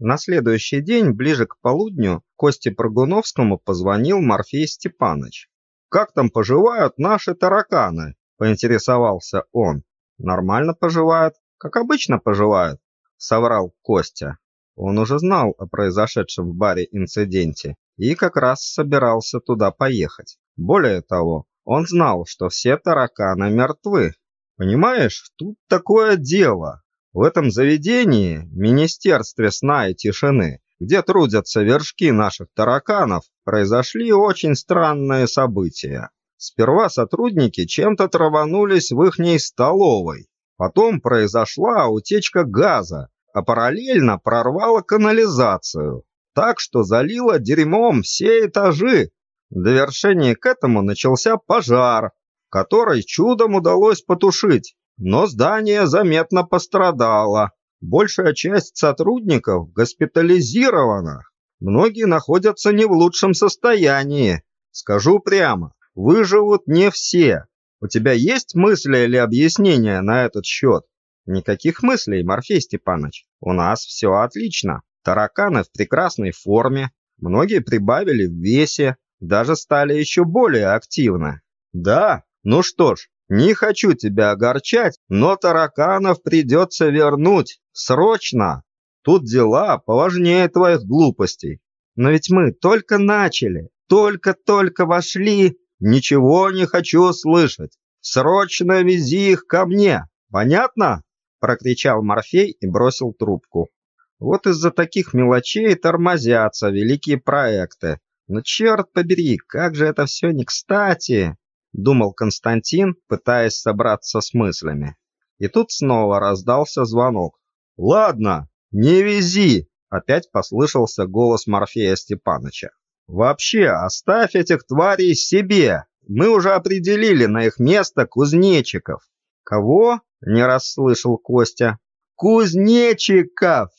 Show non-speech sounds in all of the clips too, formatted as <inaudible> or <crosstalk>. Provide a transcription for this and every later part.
На следующий день, ближе к полудню, Косте Прогуновскому позвонил Морфей Степаныч. «Как там поживают наши тараканы?» – поинтересовался он. «Нормально поживают, как обычно поживают», – соврал Костя. Он уже знал о произошедшем в баре инциденте и как раз собирался туда поехать. Более того, он знал, что все тараканы мертвы. Понимаешь, тут такое дело. В этом заведении, Министерстве сна и тишины, где трудятся вершки наших тараканов, произошли очень странные события. Сперва сотрудники чем-то траванулись в ихней столовой. Потом произошла утечка газа, а параллельно прорвало канализацию, так что залило дерьмом все этажи. В довершение к этому начался пожар, который чудом удалось потушить. Но здание заметно пострадало. Большая часть сотрудников госпитализирована. Многие находятся не в лучшем состоянии. Скажу прямо, выживут не все. У тебя есть мысли или объяснения на этот счет? Никаких мыслей, Морфей Степанович. У нас все отлично. Тараканы в прекрасной форме. Многие прибавили в весе, даже стали еще более активны. Да, ну что ж, не хочу тебя огорчать, но тараканов придется вернуть. Срочно. Тут дела поважнее твоих глупостей. Но ведь мы только начали, только-только вошли. Ничего не хочу слышать. Срочно вези их ко мне. Понятно? Прокричал Морфей и бросил трубку. Вот из-за таких мелочей тормозятся великие проекты. Но черт побери, как же это все не кстати думал Константин, пытаясь собраться с мыслями. И тут снова раздался звонок. Ладно, не вези, опять послышался голос Морфея Степановича. Вообще, оставь этих тварей себе. Мы уже определили на их место кузнечиков. Кого? не расслышал Костя. Кузнечиков.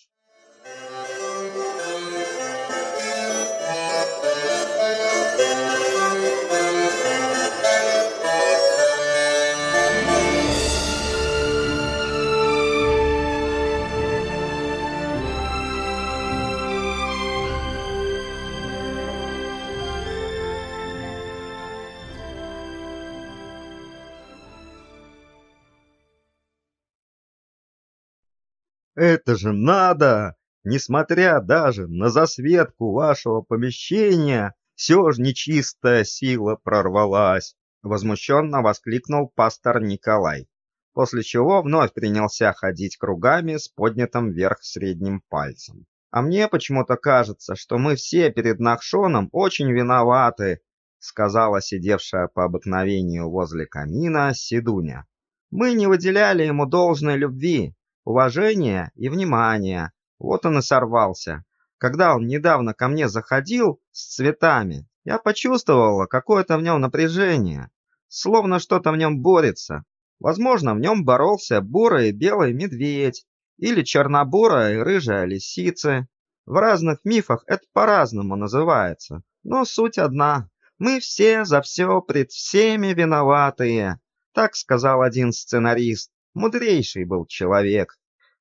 Это же надо! Несмотря даже на засветку вашего помещения, все же нечистая сила прорвалась, возмущенно воскликнул пастор Николай, после чего вновь принялся ходить кругами с поднятым вверх средним пальцем. А мне почему-то кажется, что мы все перед Нахшоном очень виноваты, сказала сидевшая по обыкновению возле камина Сидуня. Мы не выделяли ему должной любви, уважения и внимания. Вот он и сорвался. Когда он недавно ко мне заходил с цветами, я почувствовала какое-то в нем напряжение, словно что-то в нем борется. Возможно, в нем боролся бурый и белый медведь или чернобурая и рыжая лисица. В разных мифах это по-разному называется, но суть одна. Мы все за все пред всеми виноватые, так сказал один сценарист. Мудрейший был человек.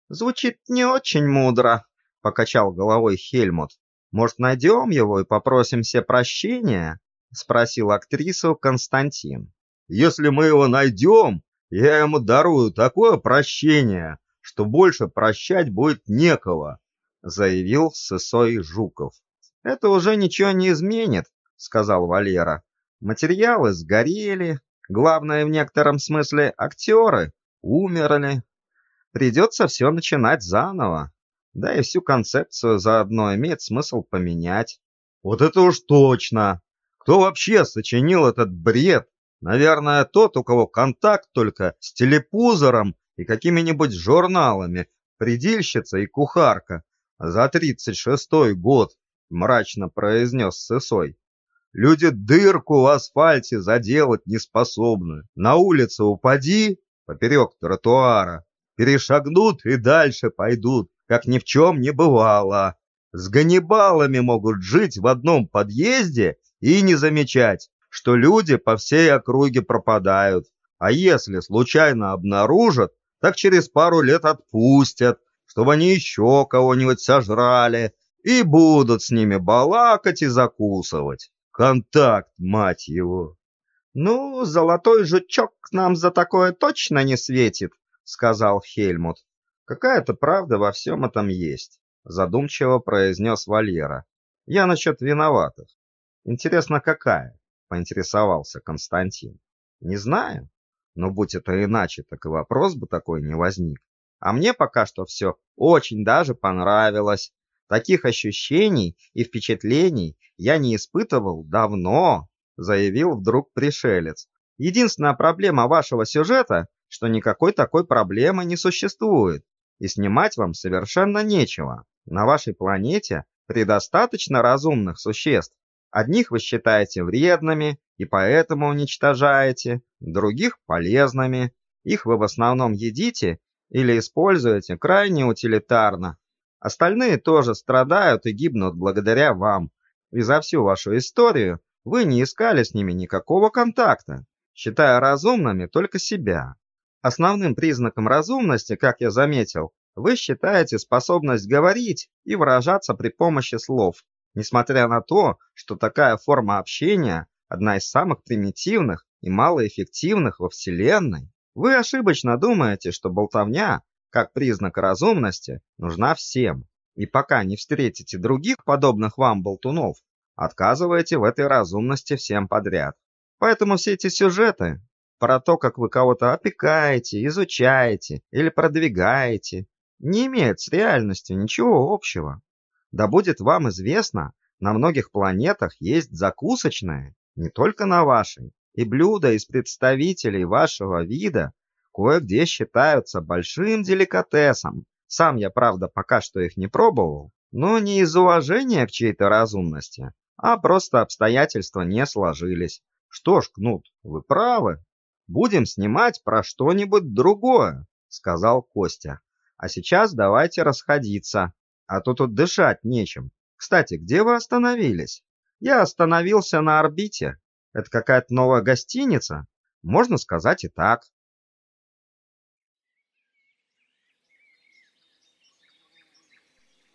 Звучит не очень мудро, покачал головой Хельмут. Может, найдем его и попросим все прощения? спросил актрису Константин. Если мы его найдем, я ему дарую такое прощение, что больше прощать будет некого, заявил Сысой Жуков. Это уже ничего не изменит, сказал Валера. Материалы сгорели, главное в некотором смысле актеры умерли. Придется все начинать заново. Да и всю концепцию заодно имеет смысл поменять. Вот это уж точно. Кто вообще сочинил этот бред? Наверное, тот, у кого контакт только с телепузором и какими-нибудь журналами. Предельщица и кухарка. За тридцать шестой год, мрачно произнес Сысой. Люди дырку в асфальте заделать не способны. На улице упади, поперек тротуара. Перешагнут и дальше пойдут, как ни в чем не бывало. С ганнибалами могут жить в одном подъезде и не замечать, что люди по всей округе пропадают. А если случайно обнаружат, так через пару лет отпустят, чтобы они еще кого-нибудь сожрали и будут с ними балакать и закусывать. Контакт, мать его. Ну, золотой жучок нам за такое точно не светит, сказал Хельмут. Какая-то правда во всем этом есть, задумчиво произнес Валера. Я насчет виноватых. Интересно, какая? поинтересовался Константин. Не знаю, но будь это иначе, так и вопрос бы такой не возник. А мне пока что все очень даже понравилось. Таких ощущений и впечатлений я не испытывал давно, заявил вдруг пришелец. Единственная проблема вашего сюжета, что никакой такой проблемы не существует, и снимать вам совершенно нечего. На вашей планете предостаточно разумных существ. Одних вы считаете вредными и поэтому уничтожаете, других полезными. Их вы в основном едите или используете крайне утилитарно. Остальные тоже страдают и гибнут благодаря вам. И за всю вашу историю вы не искали с ними никакого контакта, считая разумными только себя. Основным признаком разумности, как я заметил, вы считаете способность говорить и выражаться при помощи слов, несмотря на то, что такая форма общения одна из самых примитивных и малоэффективных во Вселенной. Вы ошибочно думаете, что болтовня, как признак разумности, нужна всем. И пока не встретите других подобных вам болтунов, отказываете в этой разумности всем подряд. Поэтому все эти сюжеты про то, как вы кого-то опекаете, изучаете или продвигаете, не имеют с реальностью ничего общего. Да будет вам известно, на многих планетах есть закусочные, не только на вашей, и блюда из представителей вашего вида кое-где считаются большим деликатесом. Сам я, правда, пока что их не пробовал, но не из уважения к чьей-то разумности, а просто обстоятельства не сложились. Что ж, Кнут, вы правы. Будем снимать про что-нибудь другое, сказал Костя. А сейчас давайте расходиться, а то тут дышать нечем. Кстати, где вы остановились? Я остановился на орбите. Это какая-то новая гостиница? Можно сказать и так.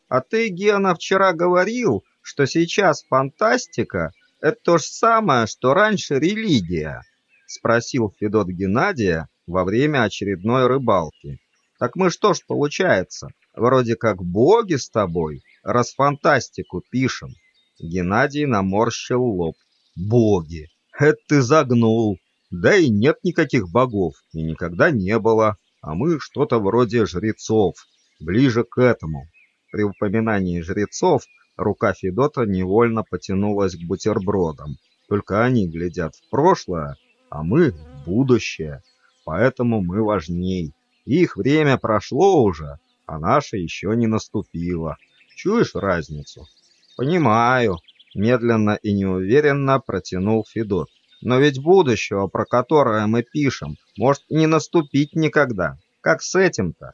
А ты, Гена, вчера говорил, что сейчас фантастика — это то же самое, что раньше религия, — спросил Федот Геннадия во время очередной рыбалки. Так мы что ж получается, вроде как боги с тобой, раз фантастику пишем? Геннадий наморщил лоб. Боги! Это ты загнул. Да и нет никаких богов, и никогда не было. А мы что-то вроде жрецов, ближе к этому. При упоминании жрецов рука Федота невольно потянулась к бутербродам. Только они глядят в прошлое, а мы в будущее. Поэтому мы важней. Их время прошло уже, а наше еще не наступило. Чуешь разницу? Понимаю, медленно и неуверенно протянул Федот. Но ведь будущего, про которое мы пишем, может не наступить никогда. Как с этим-то?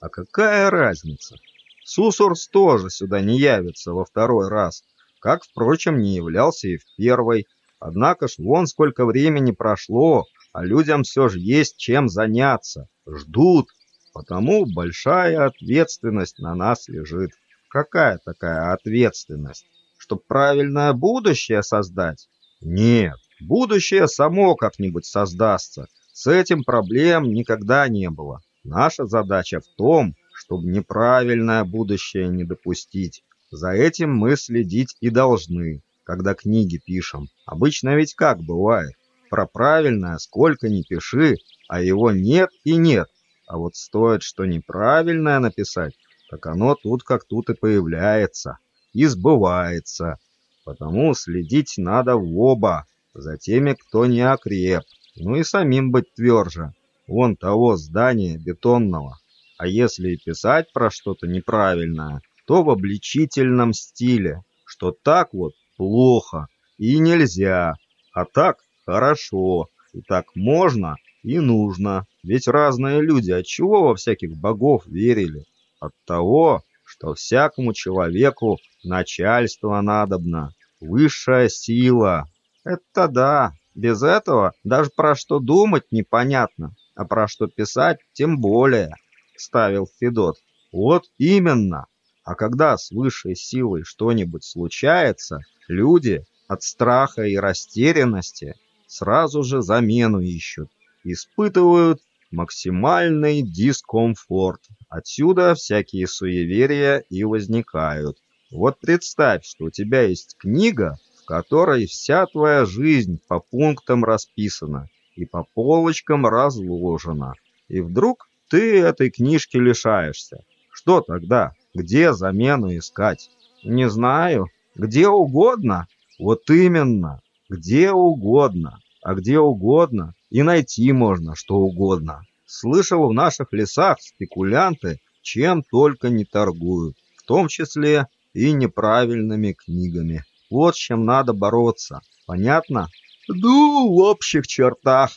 А какая разница? Сусурс тоже сюда не явится во второй раз, как, впрочем, не являлся и в первый. Однако ж вон сколько времени прошло, а людям все же есть чем заняться. Ждут. Потому большая ответственность на нас лежит. Какая такая ответственность? Чтоб правильное будущее создать? Нет, будущее само как-нибудь создастся. С этим проблем никогда не было. Наша задача в том, чтобы неправильное будущее не допустить. За этим мы следить и должны, когда книги пишем. Обычно ведь как бывает? Про правильное сколько ни пиши, а его нет и нет. А вот стоит что неправильное написать, так оно тут как тут и появляется, и сбывается. Потому следить надо в оба, за теми, кто не окреп, ну и самим быть тверже. Вон того здания бетонного. А если и писать про что-то неправильное, то в обличительном стиле, что так вот плохо и нельзя, а так хорошо, и так можно и нужно. Ведь разные люди от чего во всяких богов верили? От того, что всякому человеку начальство надобно, высшая сила. Это да, без этого даже про что думать непонятно, а про что писать тем более, ставил Федот. Вот именно. А когда с высшей силой что-нибудь случается, люди от страха и растерянности сразу же замену ищут, испытывают максимальный дискомфорт. Отсюда всякие суеверия и возникают. Вот представь, что у тебя есть книга, в которой вся твоя жизнь по пунктам расписана и по полочкам разложена. И вдруг ты этой книжки лишаешься. Что тогда? Где замену искать? Не знаю. Где угодно? Вот именно. Где угодно. А где угодно и найти можно что угодно. Слышал, в наших лесах спекулянты чем только не торгуют, в том числе и неправильными книгами. Вот с чем надо бороться. Понятно? Ну, в общих чертах.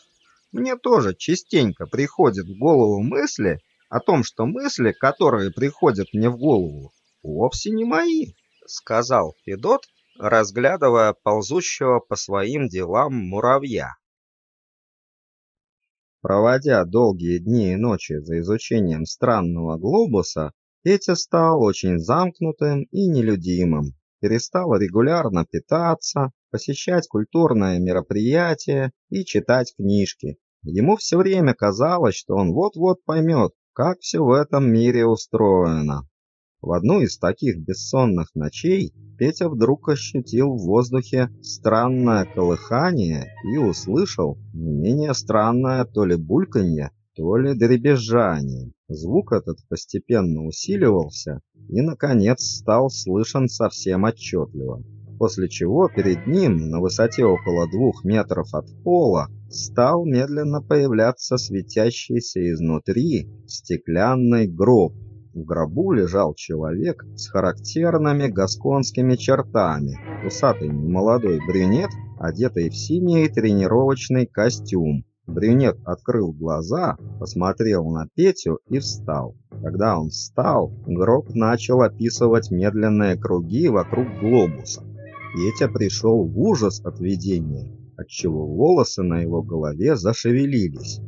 Мне тоже частенько приходят в голову мысли о том, что мысли, которые приходят мне в голову, вовсе не мои, сказал Федот, разглядывая ползущего по своим делам муравья. Проводя долгие дни и ночи за изучением странного глобуса, Петя стал очень замкнутым и нелюдимым, перестал регулярно питаться, посещать культурные мероприятия и читать книжки. Ему все время казалось, что он вот-вот поймет, как все в этом мире устроено. В одну из таких бессонных ночей Петя вдруг ощутил в воздухе странное колыхание и услышал не менее странное то ли бульканье, то ли дребезжание. Звук этот постепенно усиливался и, наконец, стал слышен совсем отчетливо. После чего перед ним, на высоте около двух метров от пола, стал медленно появляться светящийся изнутри стеклянный гроб в гробу лежал человек с характерными гасконскими чертами. Усатый молодой брюнет, одетый в синий тренировочный костюм. Брюнет открыл глаза, посмотрел на Петю и встал. Когда он встал, гроб начал описывать медленные круги вокруг глобуса. Петя пришел в ужас от видения, отчего волосы на его голове зашевелились.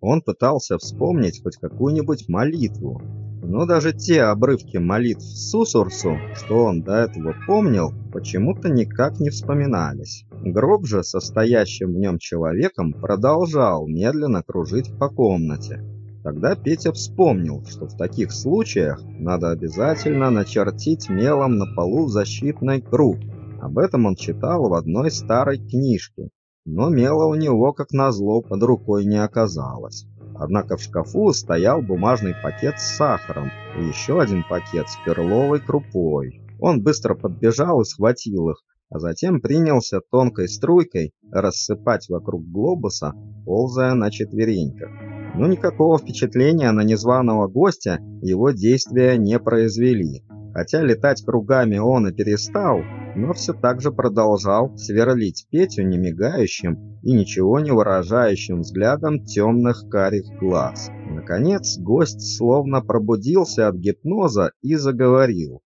Он пытался вспомнить хоть какую-нибудь молитву, но даже те обрывки молитв Сусурсу, что он до этого помнил, почему-то никак не вспоминались. Гроб же, состоящим в нем человеком, продолжал медленно кружить по комнате. Тогда Петя вспомнил, что в таких случаях надо обязательно начертить мелом на полу защитный круг. Об этом он читал в одной старой книжке, но мела у него, как назло, под рукой не оказалось. Однако в шкафу стоял бумажный пакет с сахаром и еще один пакет с перловой крупой. Он быстро подбежал и схватил их, а затем принялся тонкой струйкой рассыпать вокруг глобуса, ползая на четвереньках. Но никакого впечатления на незваного гостя его действия не произвели. Хотя летать кругами он и перестал, но все так же продолжал сверлить Петю немигающим и ничего не выражающим взглядом темных карих глаз. Наконец гость словно пробудился от гипноза и заговорил.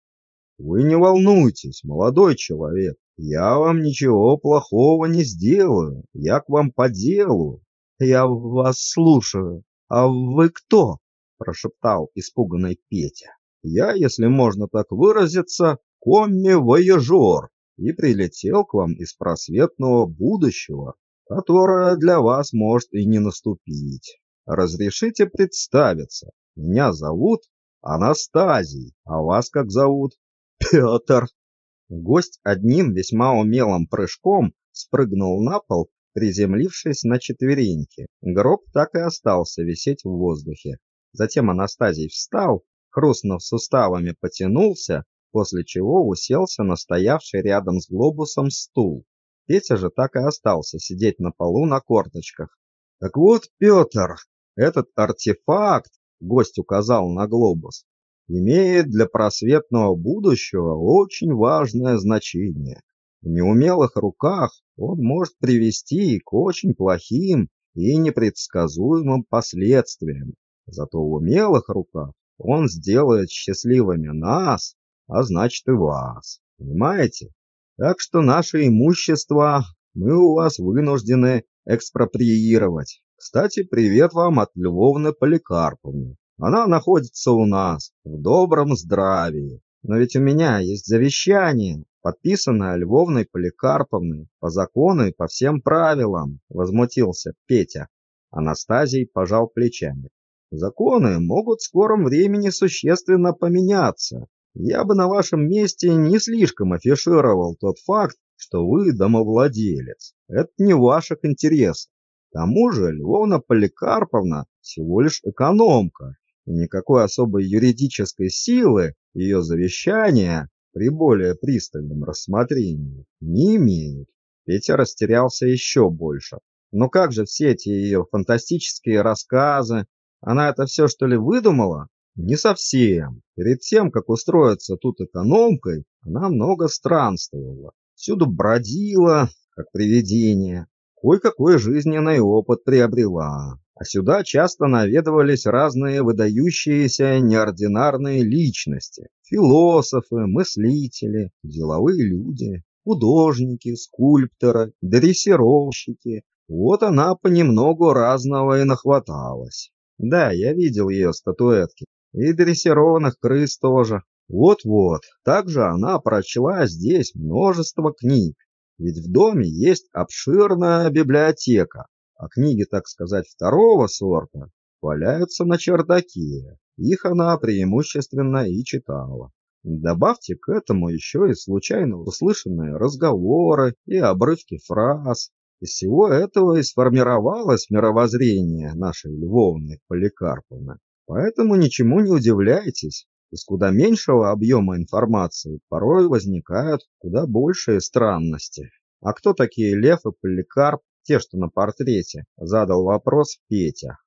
«Вы не волнуйтесь, молодой человек, я вам ничего плохого не сделаю, я к вам по делу». «Я вас слушаю. А вы кто?» – прошептал испуганный Петя. «Я, если можно так выразиться, комми-вояжер и прилетел к вам из просветного будущего, которое для вас может и не наступить. Разрешите представиться. Меня зовут Анастазий, а вас как зовут? Петр. Гость одним весьма умелым прыжком спрыгнул на пол, приземлившись на четвереньки. Гроб так и остался висеть в воздухе. Затем Анастазий встал, хрустнув суставами, потянулся после чего уселся на стоявший рядом с глобусом стул. Петя же так и остался сидеть на полу на корточках. Так вот, Петр, этот артефакт, гость указал на глобус, имеет для просветного будущего очень важное значение. В неумелых руках он может привести к очень плохим и непредсказуемым последствиям. Зато в умелых руках он сделает счастливыми нас а значит и вас. Понимаете? Так что наше имущество мы у вас вынуждены экспроприировать. Кстати, привет вам от Львовны Поликарповны. Она находится у нас в добром здравии. Но ведь у меня есть завещание, подписанное Львовной Поликарповной по закону и по всем правилам, возмутился Петя. Анастазий пожал плечами. Законы могут в скором времени существенно поменяться. Я бы на вашем месте не слишком афишировал тот факт, что вы домовладелец. Это не в ваших интересах. К тому же Львовна Поликарповна всего лишь экономка, и никакой особой юридической силы ее завещания при более пристальном рассмотрении не имеют. Петя растерялся еще больше. Но как же все эти ее фантастические рассказы? Она это все что ли выдумала? Не совсем. Перед тем, как устроиться тут экономкой, она много странствовала. Всюду бродила, как привидение. Кое-какой жизненный опыт приобрела. А сюда часто наведывались разные выдающиеся неординарные личности. Философы, мыслители, деловые люди, художники, скульпторы, дрессировщики. Вот она понемногу разного и нахваталась. Да, я видел ее статуэтки. И дрессированных крыс тоже. Вот-вот. Также она прочла здесь множество книг. Ведь в доме есть обширная библиотека, а книги, так сказать, второго сорта валяются на чердаке. Их она преимущественно и читала. Добавьте к этому еще и случайно услышанные разговоры и обрывки фраз. Из всего этого и сформировалось мировоззрение нашей Львовны Поликарповны. Поэтому ничему не удивляйтесь. Из куда меньшего объема информации порой возникают куда большие странности. А кто такие Лев и Поликарп, те, что на портрете, задал вопрос Петя.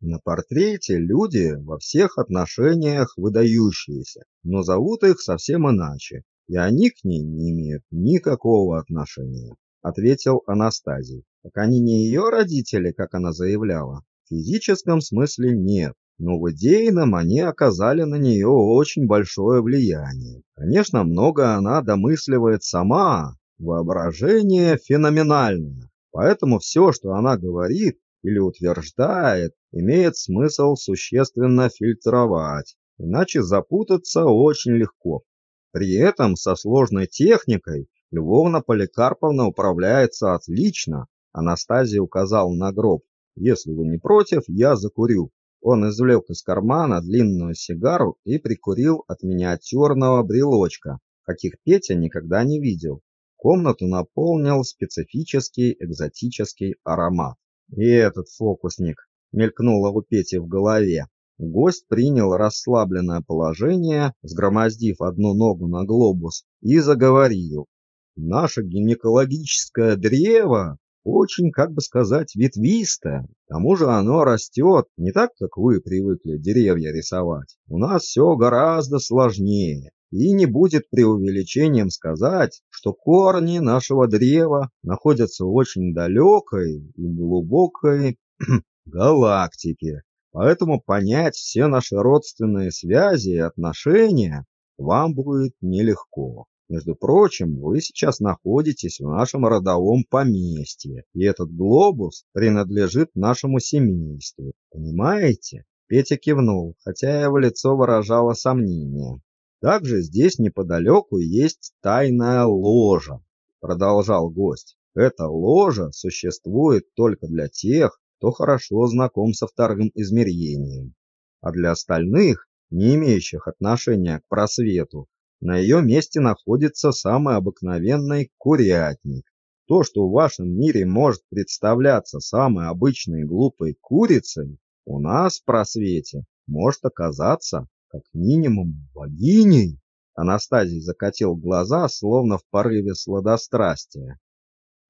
На портрете люди во всех отношениях выдающиеся, но зовут их совсем иначе, и они к ней не имеют никакого отношения, ответил Анастазий. Так они не ее родители, как она заявляла. В физическом смысле нет, но в идейном они оказали на нее очень большое влияние. Конечно, много она домысливает сама, воображение феноменальное. Поэтому все, что она говорит или утверждает, имеет смысл существенно фильтровать, иначе запутаться очень легко. При этом со сложной техникой Львовна Поликарповна управляется отлично. Анастасия указал на гроб. Если вы не против, я закурю. Он извлек из кармана длинную сигару и прикурил от миниатюрного брелочка, каких Петя никогда не видел. Комнату наполнил специфический экзотический аромат. И этот фокусник мелькнуло у Пети в голове. Гость принял расслабленное положение, сгромоздив одну ногу на глобус, и заговорил. Наше гинекологическое древо очень, как бы сказать, ветвистое. К тому же оно растет не так, как вы привыкли деревья рисовать. У нас все гораздо сложнее. И не будет преувеличением сказать, что корни нашего древа находятся в очень далекой и глубокой <clears throat> галактике. Поэтому понять все наши родственные связи и отношения вам будет нелегко. Между прочим, вы сейчас находитесь в нашем родовом поместье, и этот глобус принадлежит нашему семейству. Понимаете? Петя кивнул, хотя его лицо выражало сомнение. Также здесь неподалеку есть тайная ложа, продолжал гость. Эта ложа существует только для тех, кто хорошо знаком со вторым измерением. А для остальных, не имеющих отношения к просвету, на ее месте находится самый обыкновенный курятник. То, что в вашем мире может представляться самой обычной глупой курицей, у нас в просвете может оказаться как минимум богиней. Анастасий закатил глаза, словно в порыве сладострастия.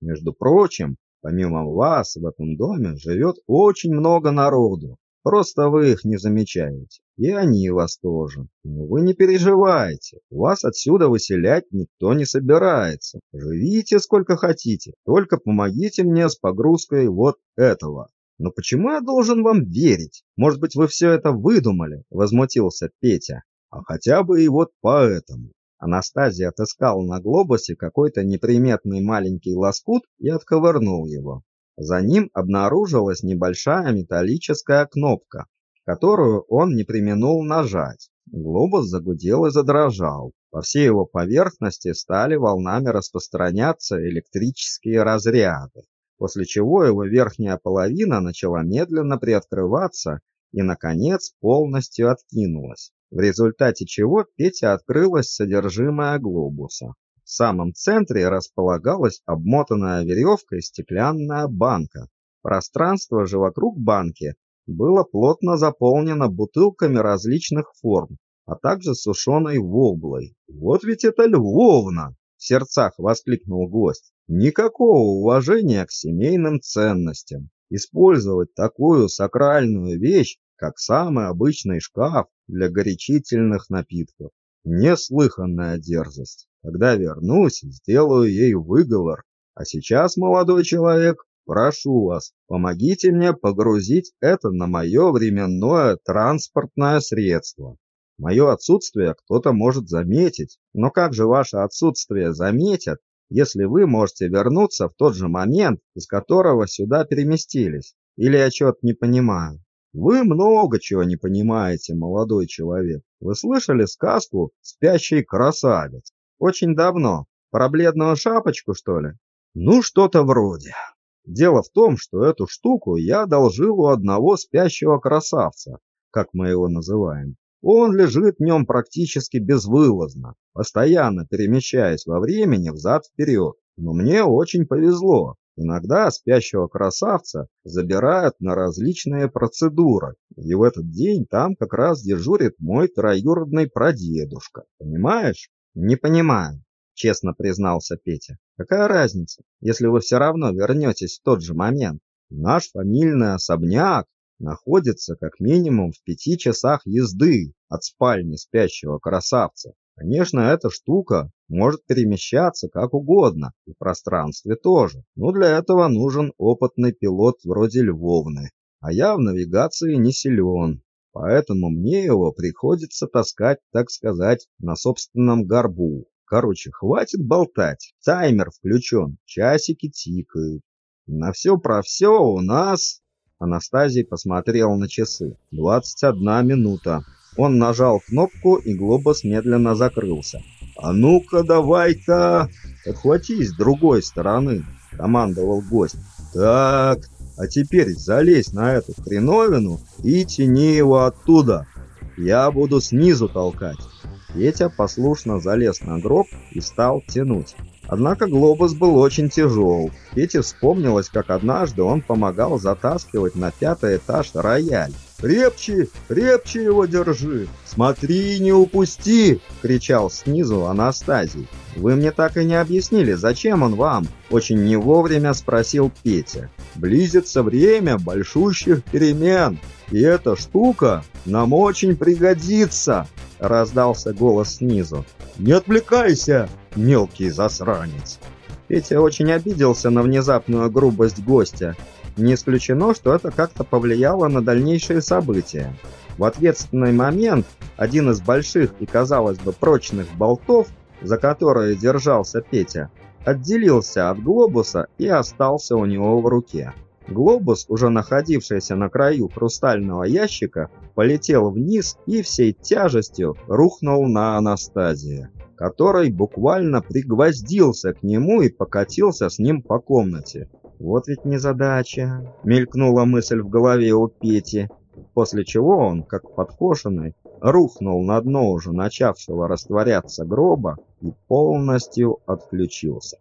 Между прочим, помимо вас в этом доме живет очень много народу. Просто вы их не замечаете. И они вас тоже. Но вы не переживайте. Вас отсюда выселять никто не собирается. Живите сколько хотите. Только помогите мне с погрузкой вот этого. Но почему я должен вам верить? Может быть, вы все это выдумали? Возмутился Петя. А хотя бы и вот поэтому. Анастасия отыскал на глобусе какой-то неприметный маленький лоскут и отковырнул его. За ним обнаружилась небольшая металлическая кнопка. которую он не преминул нажать. Глобус загудел и задрожал. По всей его поверхности стали волнами распространяться электрические разряды, после чего его верхняя половина начала медленно приоткрываться и наконец полностью откинулась, в результате чего Петя открылось содержимое глобуса. В самом центре располагалась обмотанная веревкой стеклянная банка. Пространство же вокруг банки было плотно заполнено бутылками различных форм, а также сушеной воблой. Вот ведь это Львовна, в сердцах воскликнул гость. Никакого уважения к семейным ценностям. Использовать такую сакральную вещь, как самый обычный шкаф для горячительных напитков. Неслыханная дерзость. Когда вернусь, сделаю ей выговор. А сейчас, молодой человек, прошу вас, помогите мне погрузить это на мое временное транспортное средство. Мое отсутствие кто-то может заметить, но как же ваше отсутствие заметят, если вы можете вернуться в тот же момент, из которого сюда переместились? Или я что-то не понимаю? Вы много чего не понимаете, молодой человек. Вы слышали сказку «Спящий красавец»? Очень давно. Про бледную шапочку, что ли? Ну, что-то вроде. Дело в том, что эту штуку я одолжил у одного спящего красавца, как мы его называем. Он лежит в нем практически безвылазно, постоянно перемещаясь во времени взад-вперед. Но мне очень повезло. Иногда спящего красавца забирают на различные процедуры, и в этот день там как раз дежурит мой троюродный прадедушка. Понимаешь? Не понимаю, честно признался Петя. Какая разница, если вы все равно вернетесь в тот же момент? Наш фамильный особняк находится как минимум в пяти часах езды от спальни спящего красавца. Конечно, эта штука может перемещаться как угодно, и в пространстве тоже. Но для этого нужен опытный пилот вроде Львовны. А я в навигации не силен, поэтому мне его приходится таскать, так сказать, на собственном горбу. Короче, хватит болтать. Таймер включен, часики тикают. На все про все у нас... Анастасий посмотрел на часы. «Двадцать одна минута». Он нажал кнопку, и глобус медленно закрылся. «А ну-ка, давай-ка, отхватись с другой стороны», — командовал гость. «Так, а теперь залезь на эту хреновину и тяни его оттуда. Я буду снизу толкать». Петя послушно залез на гроб и стал тянуть. Однако глобус был очень тяжел. Пете вспомнилось, как однажды он помогал затаскивать на пятый этаж рояль. «Крепче, крепче его держи! Смотри, не упусти!» — кричал снизу Анастазий. «Вы мне так и не объяснили, зачем он вам?» — очень не вовремя спросил Петя. «Близится время большущих перемен, и эта штука нам очень пригодится!» — раздался голос снизу. «Не отвлекайся, мелкий засранец!» Петя очень обиделся на внезапную грубость гостя не исключено, что это как-то повлияло на дальнейшие события. В ответственный момент один из больших и, казалось бы, прочных болтов, за которые держался Петя, отделился от глобуса и остался у него в руке. Глобус, уже находившийся на краю хрустального ящика, полетел вниз и всей тяжестью рухнул на Анастазия, который буквально пригвоздился к нему и покатился с ним по комнате. Вот ведь незадача, мелькнула мысль в голове у Пети, после чего он, как подкошенный, рухнул на дно уже начавшего растворяться гроба и полностью отключился.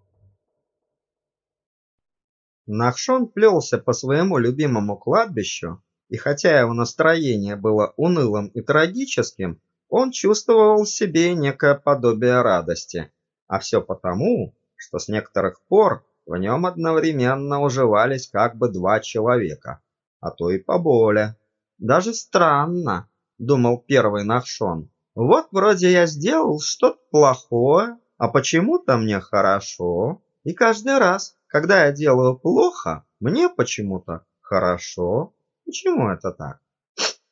Нахшон плелся по своему любимому кладбищу, и хотя его настроение было унылым и трагическим, он чувствовал в себе некое подобие радости. А все потому, что с некоторых пор в нем одновременно уживались как бы два человека, а то и поболее. Даже странно, думал первый Нахшон. Вот вроде я сделал что-то плохое, а почему-то мне хорошо. И каждый раз, когда я делаю плохо, мне почему-то хорошо. Почему это так?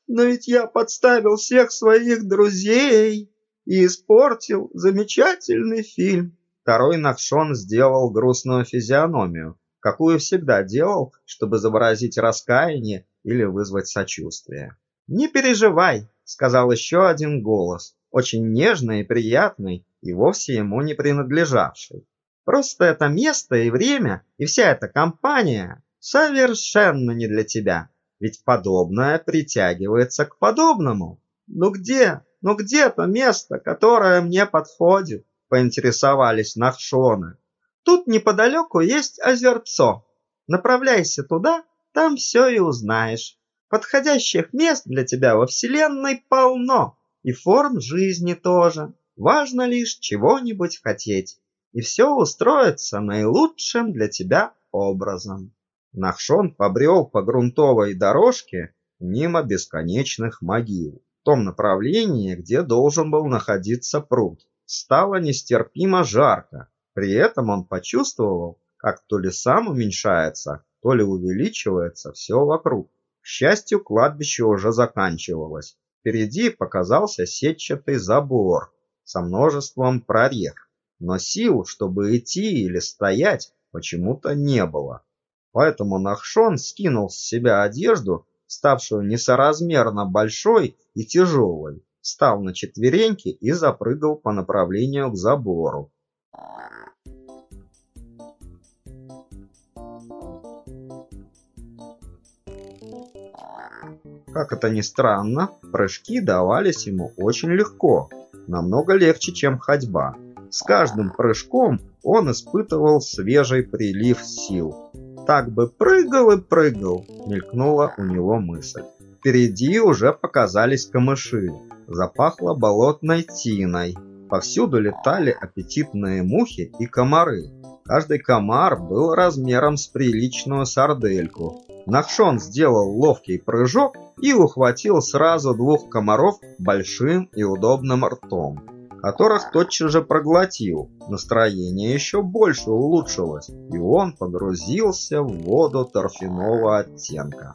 Но ведь я подставил всех своих друзей и испортил замечательный фильм. Второй Нахшон сделал грустную физиономию, какую всегда делал, чтобы изобразить раскаяние или вызвать сочувствие. Не переживай, сказал еще один голос, очень нежный и приятный, и вовсе ему не принадлежавший. Просто это место и время, и вся эта компания совершенно не для тебя. Ведь подобное притягивается к подобному. Ну где, ну где то место, которое мне подходит? Поинтересовались Нахшоны. Тут неподалеку есть озерцо. Направляйся туда, там все и узнаешь. Подходящих мест для тебя во Вселенной полно, и форм жизни тоже. Важно лишь чего-нибудь хотеть и все устроится наилучшим для тебя образом. Нахшон побрел по грунтовой дорожке мимо бесконечных могил, в том направлении, где должен был находиться пруд. Стало нестерпимо жарко. При этом он почувствовал, как то ли сам уменьшается, то ли увеличивается все вокруг. К счастью, кладбище уже заканчивалось. Впереди показался сетчатый забор со множеством прорех но сил, чтобы идти или стоять, почему-то не было. Поэтому Нахшон скинул с себя одежду, ставшую несоразмерно большой и тяжелой, встал на четвереньки и запрыгал по направлению к забору. Как это ни странно, прыжки давались ему очень легко, намного легче, чем ходьба. С каждым прыжком он испытывал свежий прилив сил. Так бы прыгал и прыгал, мелькнула у него мысль. Впереди уже показались камыши. Запахло болотной тиной. Повсюду летали аппетитные мухи и комары. Каждый комар был размером с приличную сардельку. Нахшон сделал ловкий прыжок и ухватил сразу двух комаров большим и удобным ртом которых тотчас же проглотил. Настроение еще больше улучшилось, и он погрузился в воду торфяного оттенка.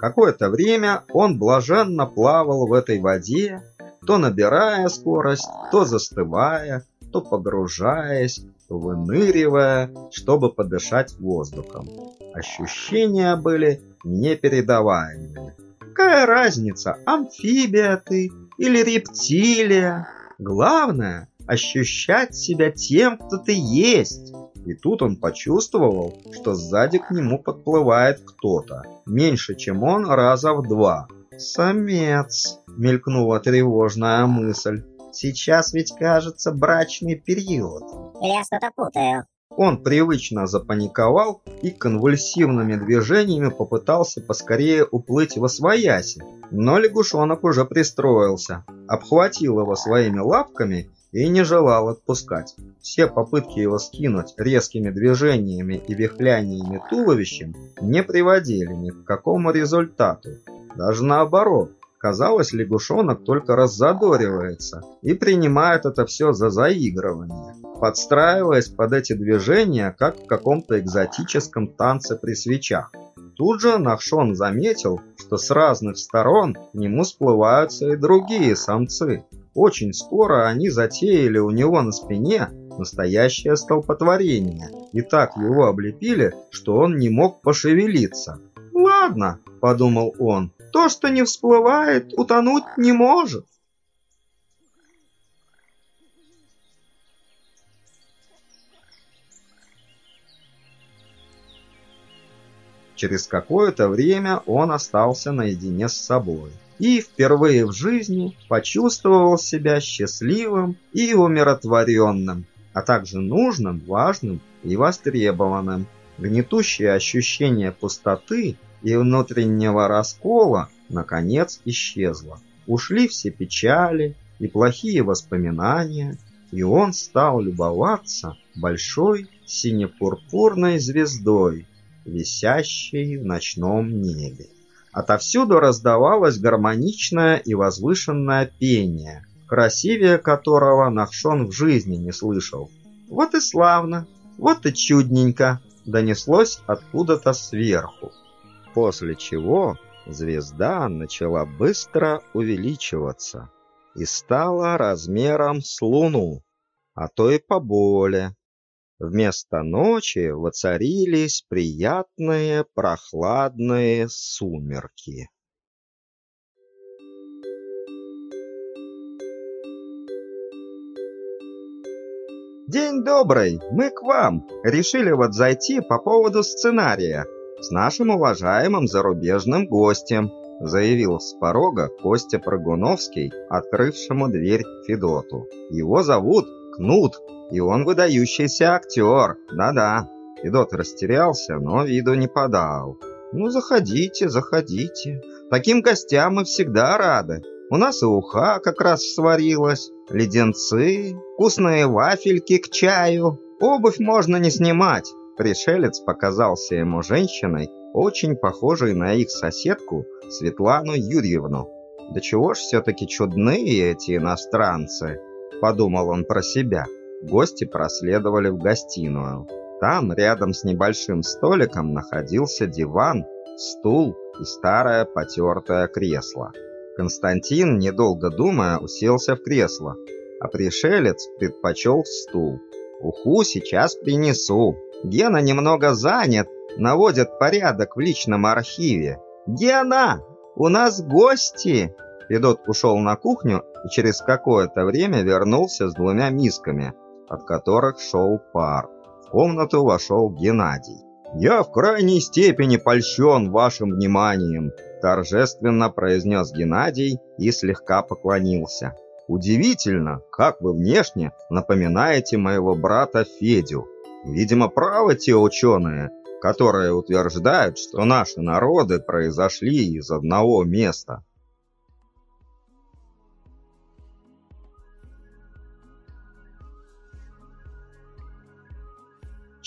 Какое-то время он блаженно плавал в этой воде, то набирая скорость, то застывая, то погружаясь, то выныривая, чтобы подышать воздухом. Ощущения были непередаваемые. Какая разница, амфибия ты или рептилия? Главное – ощущать себя тем, кто ты есть. И тут он почувствовал, что сзади к нему подплывает кто-то, меньше, чем он раза в два. «Самец!» – мелькнула тревожная мысль. «Сейчас ведь, кажется, брачный период». я что-то путаю?» Он привычно запаниковал и конвульсивными движениями попытался поскорее уплыть во свояси, но лягушонок уже пристроился, обхватил его своими лапками и не желал отпускать. Все попытки его скинуть резкими движениями и вихляниями туловищем не приводили ни к какому результату. Даже наоборот, Казалось, лягушонок только раззадоривается и принимает это все за заигрывание, подстраиваясь под эти движения, как в каком-то экзотическом танце при свечах. Тут же Нахшон заметил, что с разных сторон к нему сплываются и другие самцы. Очень скоро они затеяли у него на спине настоящее столпотворение и так его облепили, что он не мог пошевелиться. «Ладно», — подумал он, то, что не всплывает, утонуть не может. Через какое-то время он остался наедине с собой и впервые в жизни почувствовал себя счастливым и умиротворенным, а также нужным, важным и востребованным. Гнетущее ощущение пустоты и внутреннего раскола наконец исчезло. Ушли все печали и плохие воспоминания, и он стал любоваться большой сине-пурпурной звездой, висящей в ночном небе. Отовсюду раздавалось гармоничное и возвышенное пение, красивее которого Нахшон в жизни не слышал. «Вот и славно! Вот и чудненько!» донеслось откуда-то сверху после чего звезда начала быстро увеличиваться и стала размером с Луну, а то и поболее. Вместо ночи воцарились приятные прохладные сумерки. «День добрый! Мы к вам! Решили вот зайти по поводу сценария с нашим уважаемым зарубежным гостем», заявил с порога Костя Прыгуновский, открывшему дверь Федоту. «Его зовут Кнут, и он выдающийся актер. Да-да. Федот растерялся, но виду не подал. Ну заходите, заходите. Таким гостям мы всегда рады. У нас и уха как раз сварилась, леденцы, вкусные вафельки к чаю. Обувь можно не снимать. Пришелец показался ему женщиной, очень похожей на их соседку Светлану Юрьевну. Да чего ж все-таки чудные эти иностранцы, подумал он про себя. Гости проследовали в гостиную. Там, рядом с небольшим столиком, находился диван, стул и старое потертое кресло. Константин, недолго думая, уселся в кресло, а пришелец предпочел стул. «Уху сейчас принесу. Гена немного занят, наводит порядок в личном архиве. Гена, у нас гости!» Федот ушел на кухню и через какое-то время вернулся с двумя мисками, от которых шел пар. В комнату вошел Геннадий. «Я в крайней степени польщен вашим вниманием», – торжественно произнес Геннадий и слегка поклонился. «Удивительно, как вы внешне напоминаете моего брата Федю. Видимо, правы те ученые, которые утверждают, что наши народы произошли из одного места».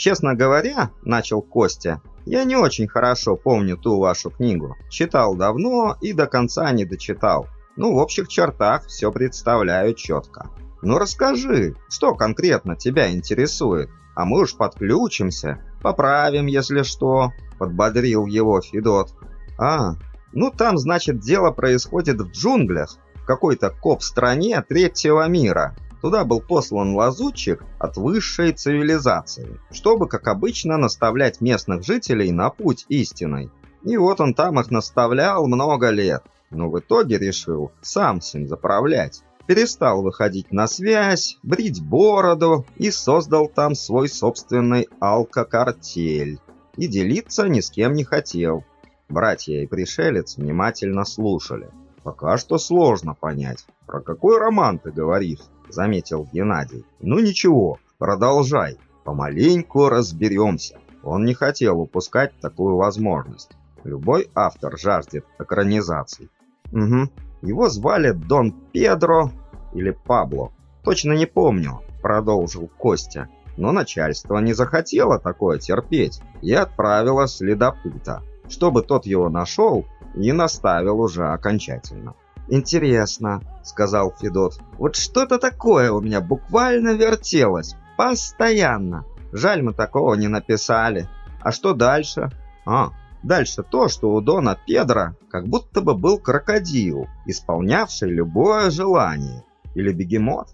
Честно говоря, начал Костя, я не очень хорошо помню ту вашу книгу. Читал давно и до конца не дочитал. Ну, в общих чертах все представляю четко. Ну расскажи, что конкретно тебя интересует? А мы уж подключимся, поправим, если что, подбодрил его Федот. А, ну там, значит, дело происходит в джунглях, в какой-то коп-стране третьего мира. Туда был послан лазутчик от высшей цивилизации, чтобы, как обычно, наставлять местных жителей на путь истинный. И вот он там их наставлял много лет, но в итоге решил сам всем заправлять. Перестал выходить на связь, брить бороду и создал там свой собственный алкокартель. И делиться ни с кем не хотел. Братья и пришелец внимательно слушали. Пока что сложно понять, про какой роман ты говоришь заметил Геннадий. «Ну ничего, продолжай, помаленьку разберемся». Он не хотел упускать такую возможность. Любой автор жаждет экранизаций. Угу. Его звали Дон Педро или Пабло. Точно не помню, продолжил Костя. Но начальство не захотело такое терпеть и отправило следопыта, чтобы тот его нашел и наставил уже окончательно. «Интересно», — сказал Федот. «Вот что-то такое у меня буквально вертелось. Постоянно. Жаль, мы такого не написали. А что дальше?» «А, дальше то, что у Дона Педро как будто бы был крокодил, исполнявший любое желание. Или бегемот?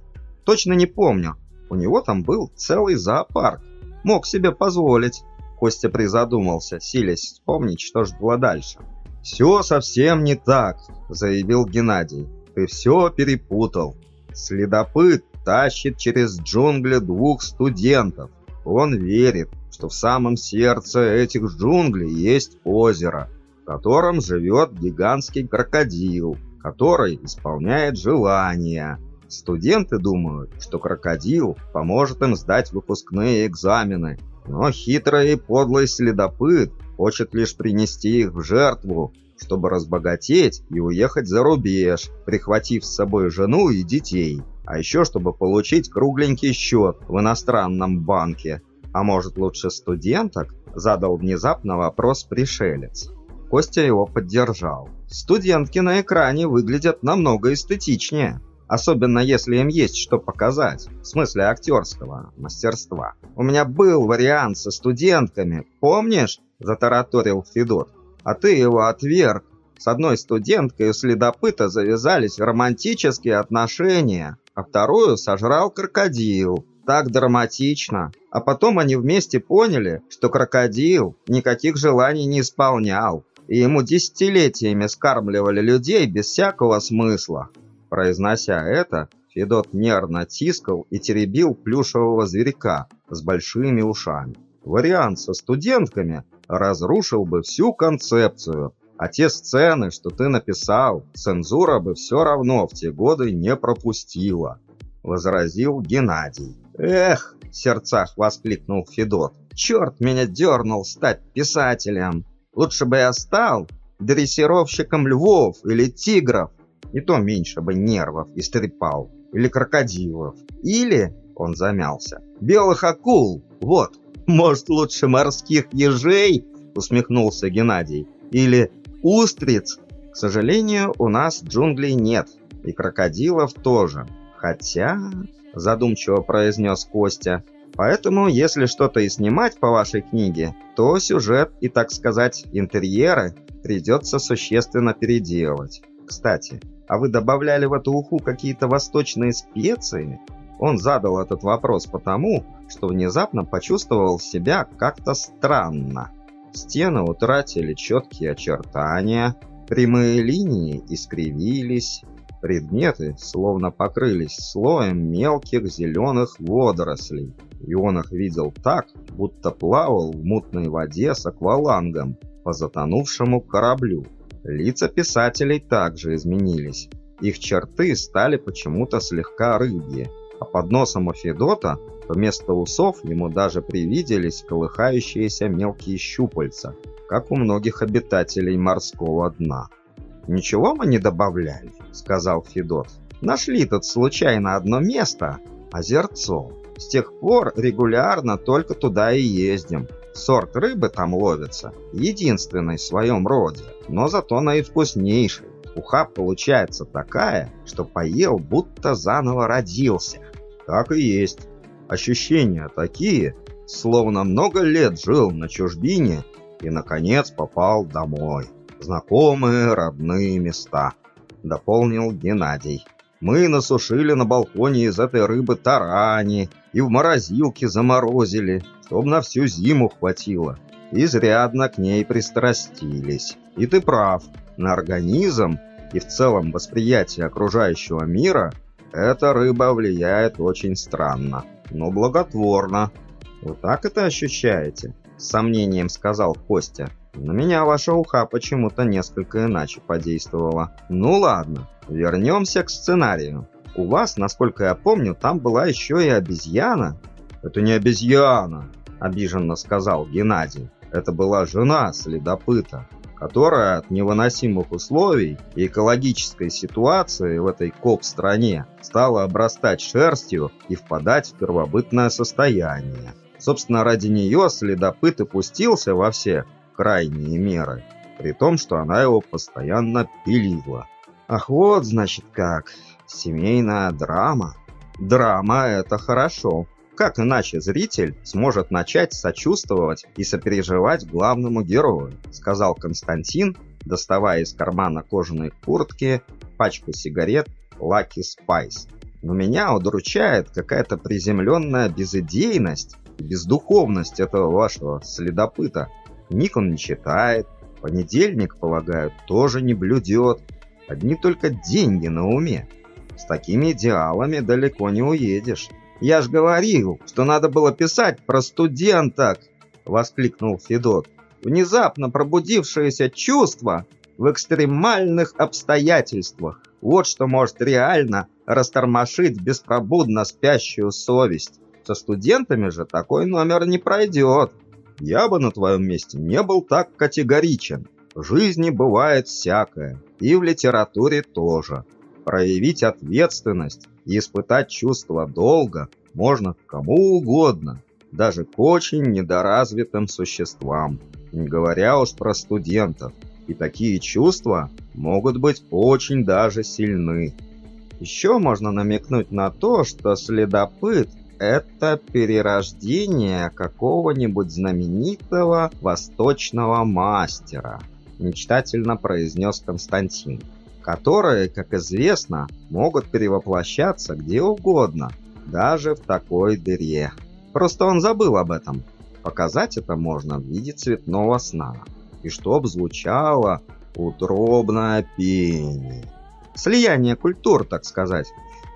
Точно не помню. У него там был целый зоопарк. Мог себе позволить». Костя призадумался, силясь вспомнить, что ж было дальше. «Все совсем не так», — заявил Геннадий. «Ты все перепутал. Следопыт тащит через джунгли двух студентов. Он верит, что в самом сердце этих джунглей есть озеро, в котором живет гигантский крокодил, который исполняет желания. Студенты думают, что крокодил поможет им сдать выпускные экзамены, но хитрый и подлый следопыт хочет лишь принести их в жертву, чтобы разбогатеть и уехать за рубеж, прихватив с собой жену и детей. А еще чтобы получить кругленький счет в иностранном банке. А может лучше студенток? Задал внезапно вопрос пришелец. Костя его поддержал. Студентки на экране выглядят намного эстетичнее. Особенно если им есть что показать, в смысле актерского мастерства. У меня был вариант со студентками, помнишь? Затараторил Федот. А ты его отверг. С одной студенткой у следопыта завязались романтические отношения, а вторую сожрал крокодил. Так драматично. А потом они вместе поняли, что крокодил никаких желаний не исполнял, и ему десятилетиями скармливали людей без всякого смысла. Произнося это, Федот нервно тискал и теребил плюшевого зверька с большими ушами. Вариант со студентками разрушил бы всю концепцию, а те сцены, что ты написал, цензура бы все равно в те годы не пропустила, возразил Геннадий. Эх, в сердцах воскликнул Федот. Черт меня дернул стать писателем. Лучше бы я стал дрессировщиком львов или тигров. И то меньше бы нервов истрепал. Или крокодилов. Или, он замялся, белых акул. Вот, может лучше морских ежей? Усмехнулся Геннадий. Или устриц. К сожалению, у нас джунглей нет. И крокодилов тоже. Хотя, задумчиво произнес Костя, Поэтому, если что-то и снимать по вашей книге, то сюжет и, так сказать, интерьеры придется существенно переделать. Кстати, а вы добавляли в эту уху какие-то восточные специи? Он задал этот вопрос потому, что внезапно почувствовал себя как-то странно. Стены утратили четкие очертания, прямые линии искривились, предметы словно покрылись слоем мелких зеленых водорослей. И он их видел так, будто плавал в мутной воде с аквалангом по затонувшему кораблю. Лица писателей также изменились. Их черты стали почему-то слегка рыбьи, а под носом у Федота вместо усов ему даже привиделись колыхающиеся мелкие щупальца, как у многих обитателей морского дна. «Ничего мы не добавляли», — сказал Федот. «Нашли тут случайно одно место — озерцо. С тех пор регулярно только туда и ездим. Сорт рыбы там ловится, единственный в своем роде, но зато наивкуснейший. Уха получается такая, что поел, будто заново родился. Так и есть. Ощущения такие, словно много лет жил на чужбине и, наконец, попал домой. Знакомые родные места, дополнил Геннадий. Мы насушили на балконе из этой рыбы тарани и в морозилке заморозили, чтобы на всю зиму хватило. Изрядно к ней пристрастились. И ты прав, на организм и в целом восприятие окружающего мира эта рыба влияет очень странно, но благотворно. Вы так это ощущаете? С сомнением сказал Костя. На меня ваша уха почему-то несколько иначе подействовала. Ну ладно, вернемся к сценарию. У вас, насколько я помню, там была еще и обезьяна. Это не обезьяна, обиженно сказал Геннадий. Это была жена следопыта, которая от невыносимых условий и экологической ситуации в этой коп-стране стала обрастать шерстью и впадать в первобытное состояние. Собственно, ради нее следопыт и пустился во все крайние меры, при том, что она его постоянно пилила. Ах, вот, значит, как. Семейная драма. Драма — это хорошо. Как иначе зритель сможет начать сочувствовать и сопереживать главному герою, сказал Константин, доставая из кармана кожаной куртки пачку сигарет Lucky Spice. Но меня удручает какая-то приземленная безыдейность и бездуховность этого вашего следопыта. Книг он не читает, понедельник, полагаю, тоже не блюдет. Одни только деньги на уме. С такими идеалами далеко не уедешь. «Я ж говорил, что надо было писать про студенток!» — воскликнул Федот. «Внезапно пробудившееся чувство в экстремальных обстоятельствах. Вот что может реально растормошить беспробудно спящую совесть. Со студентами же такой номер не пройдет. Я бы на твоем месте не был так категоричен. В жизни бывает всякое, и в литературе тоже. Проявить ответственность испытать чувство долга можно кому угодно, даже к очень недоразвитым существам, не говоря уж про студентов. И такие чувства могут быть очень даже сильны. Еще можно намекнуть на то, что следопыт это перерождение какого-нибудь знаменитого восточного мастера, мечтательно произнес Константин, которые, как известно, могут перевоплощаться где угодно, даже в такой дыре. Просто он забыл об этом. Показать это можно в виде цветного сна. И чтоб звучало утробное пение. Слияние культур, так сказать.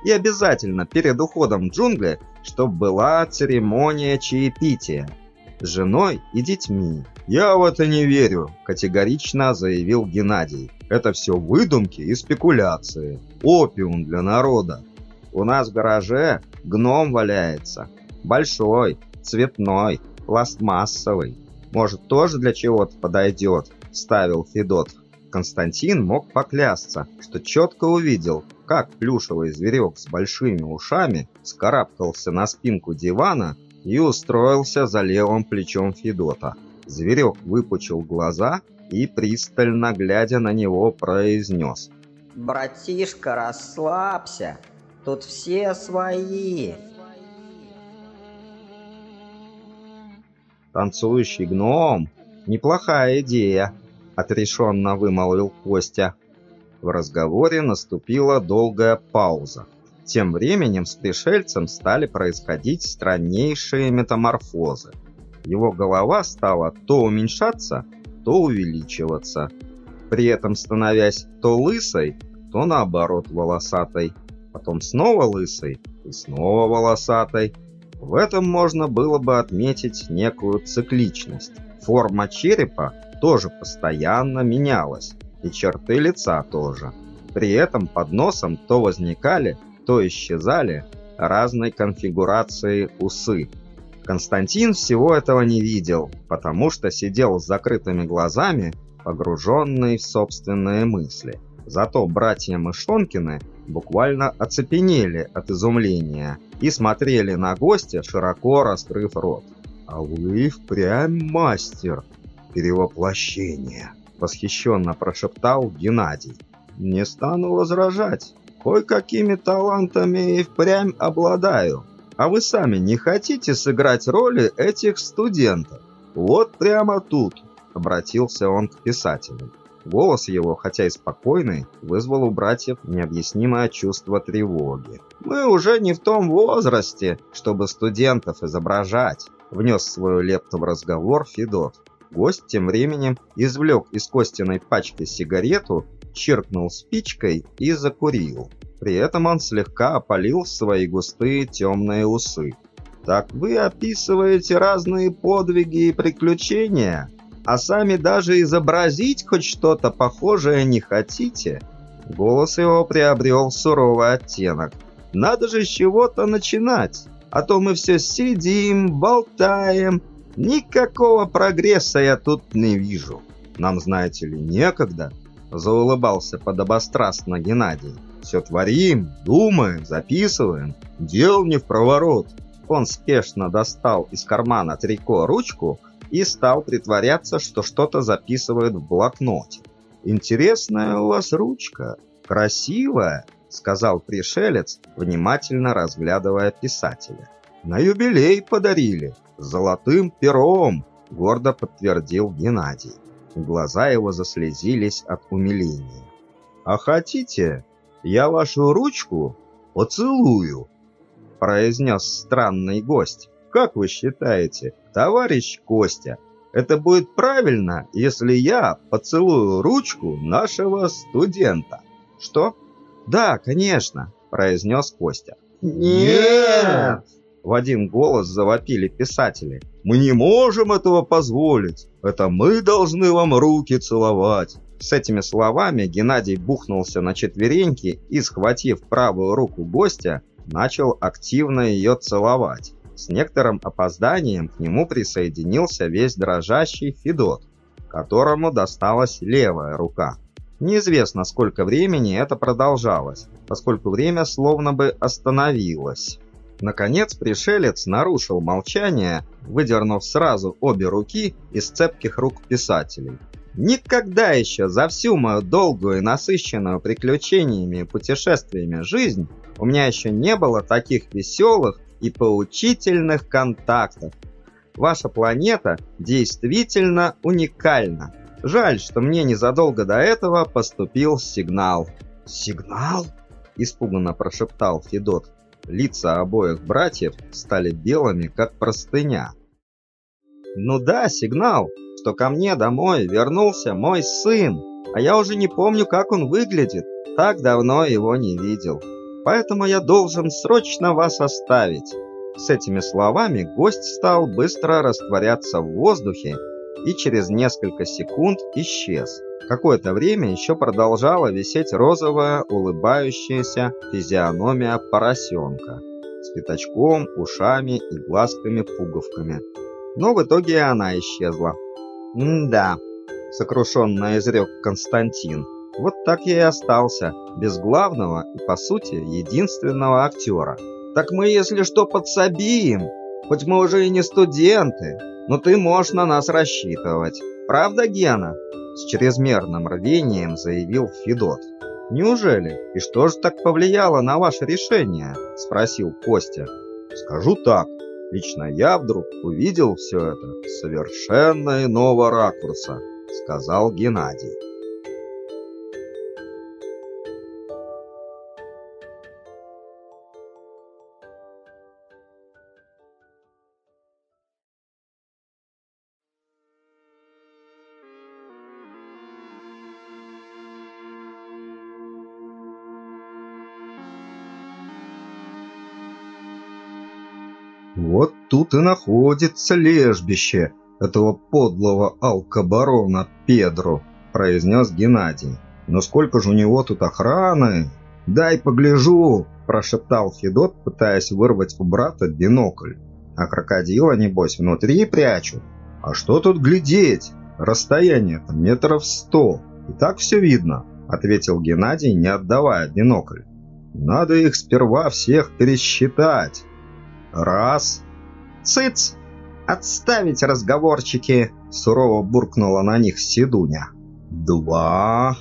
И обязательно перед уходом в джунгли, чтобы была церемония чаепития женой и детьми. «Я в это не верю», – категорично заявил Геннадий. «Это все выдумки и спекуляции. Опиум для народа. У нас в гараже гном валяется. Большой, цветной, пластмассовый. Может, тоже для чего-то подойдет», – ставил Федот. Константин мог поклясться, что четко увидел, как плюшевый зверек с большими ушами скарабкался на спинку дивана и устроился за левым плечом Федота. Зверек выпучил глаза и, пристально глядя на него, произнес. «Братишка, расслабься, тут все свои!» «Танцующий гном? Неплохая идея!» — отрешенно вымолвил Костя. В разговоре наступила долгая пауза. Тем временем с пришельцем стали происходить страннейшие метаморфозы. Его голова стала то уменьшаться, то увеличиваться, при этом становясь то лысой, то наоборот волосатой, потом снова лысой и снова волосатой. В этом можно было бы отметить некую цикличность. Форма черепа тоже постоянно менялась, и черты лица тоже. При этом под носом то возникали, то исчезали разной конфигурации усы. Константин всего этого не видел, потому что сидел с закрытыми глазами, погруженный в собственные мысли. Зато братья Мышонкины буквально оцепенели от изумления и смотрели на гостя, широко раскрыв рот. «А вы впрямь мастер перевоплощения!» — восхищенно прошептал Геннадий. «Не стану возражать. Кое-какими талантами и впрямь обладаю. А вы сами не хотите сыграть роли этих студентов? Вот прямо тут!» — обратился он к писателю. Голос его, хотя и спокойный, вызвал у братьев необъяснимое чувство тревоги. «Мы уже не в том возрасте, чтобы студентов изображать», — внес свою лепту в разговор Федот. Гость тем временем извлек из Костиной пачки сигарету, чиркнул спичкой и закурил. При этом он слегка опалил свои густые темные усы. «Так вы описываете разные подвиги и приключения, а сами даже изобразить хоть что-то похожее не хотите?» Голос его приобрел суровый оттенок. «Надо же с чего-то начинать, а то мы все сидим, болтаем, Никакого прогресса я тут не вижу. Нам, знаете ли, некогда. Заулыбался подобострастно Геннадий. Все творим, думаем, записываем. Дел не в проворот. Он спешно достал из кармана трико ручку и стал притворяться, что что-то записывает в блокноте. «Интересная у вас ручка. Красивая», — сказал пришелец, внимательно разглядывая писателя. «На юбилей подарили золотым пером!» — гордо подтвердил Геннадий. Глаза его заслезились от умиления. «А хотите, я вашу ручку поцелую?» — произнес странный гость. «Как вы считаете, товарищ Костя, это будет правильно, если я поцелую ручку нашего студента?» «Что?» «Да, конечно», — произнес Костя. «Нет!» В один голос завопили писатели. «Мы не можем этого позволить! Это мы должны вам руки целовать!» С этими словами Геннадий бухнулся на четвереньки и, схватив правую руку гостя, начал активно ее целовать. С некоторым опозданием к нему присоединился весь дрожащий Федот, которому досталась левая рука. Неизвестно, сколько времени это продолжалось, поскольку время словно бы остановилось. Наконец пришелец нарушил молчание, выдернув сразу обе руки из цепких рук писателей. Никогда еще за всю мою долгую и насыщенную приключениями и путешествиями жизнь у меня еще не было таких веселых и поучительных контактов. Ваша планета действительно уникальна. Жаль, что мне незадолго до этого поступил сигнал. «Сигнал?» – испуганно прошептал Федот. Лица обоих братьев стали белыми, как простыня. «Ну да, сигнал, что ко мне домой вернулся мой сын, а я уже не помню, как он выглядит, так давно его не видел». поэтому я должен срочно вас оставить. С этими словами гость стал быстро растворяться в воздухе и через несколько секунд исчез. Какое-то время еще продолжала висеть розовая, улыбающаяся физиономия поросенка с пятачком, ушами и глазками-пуговками. Но в итоге она исчезла. «М-да», — сокрушенно изрек Константин. «Вот так я и остался, без главного и, по сути, единственного актера». «Так мы, если что, подсобим. Хоть мы уже и не студенты, но ты можешь на нас рассчитывать. Правда, Гена?» С чрезмерным рвением заявил Федот. «Неужели? И что же так повлияло на ваше решение?» – спросил Костя. «Скажу так. Лично я вдруг увидел все это совершенно иного ракурса», – сказал Геннадий. Тут и находится лежбище этого подлого алкобарона Педро, произнес Геннадий. Но сколько же у него тут охраны? Дай погляжу, прошептал Федот, пытаясь вырвать у брата бинокль. А крокодила, небось, внутри прячут. А что тут глядеть? Расстояние-то метров сто. И так все видно, ответил Геннадий, не отдавая бинокль. Надо их сперва всех пересчитать. Раз. Цыц! Отставить разговорчики! Сурово буркнула на них Седуня. Два.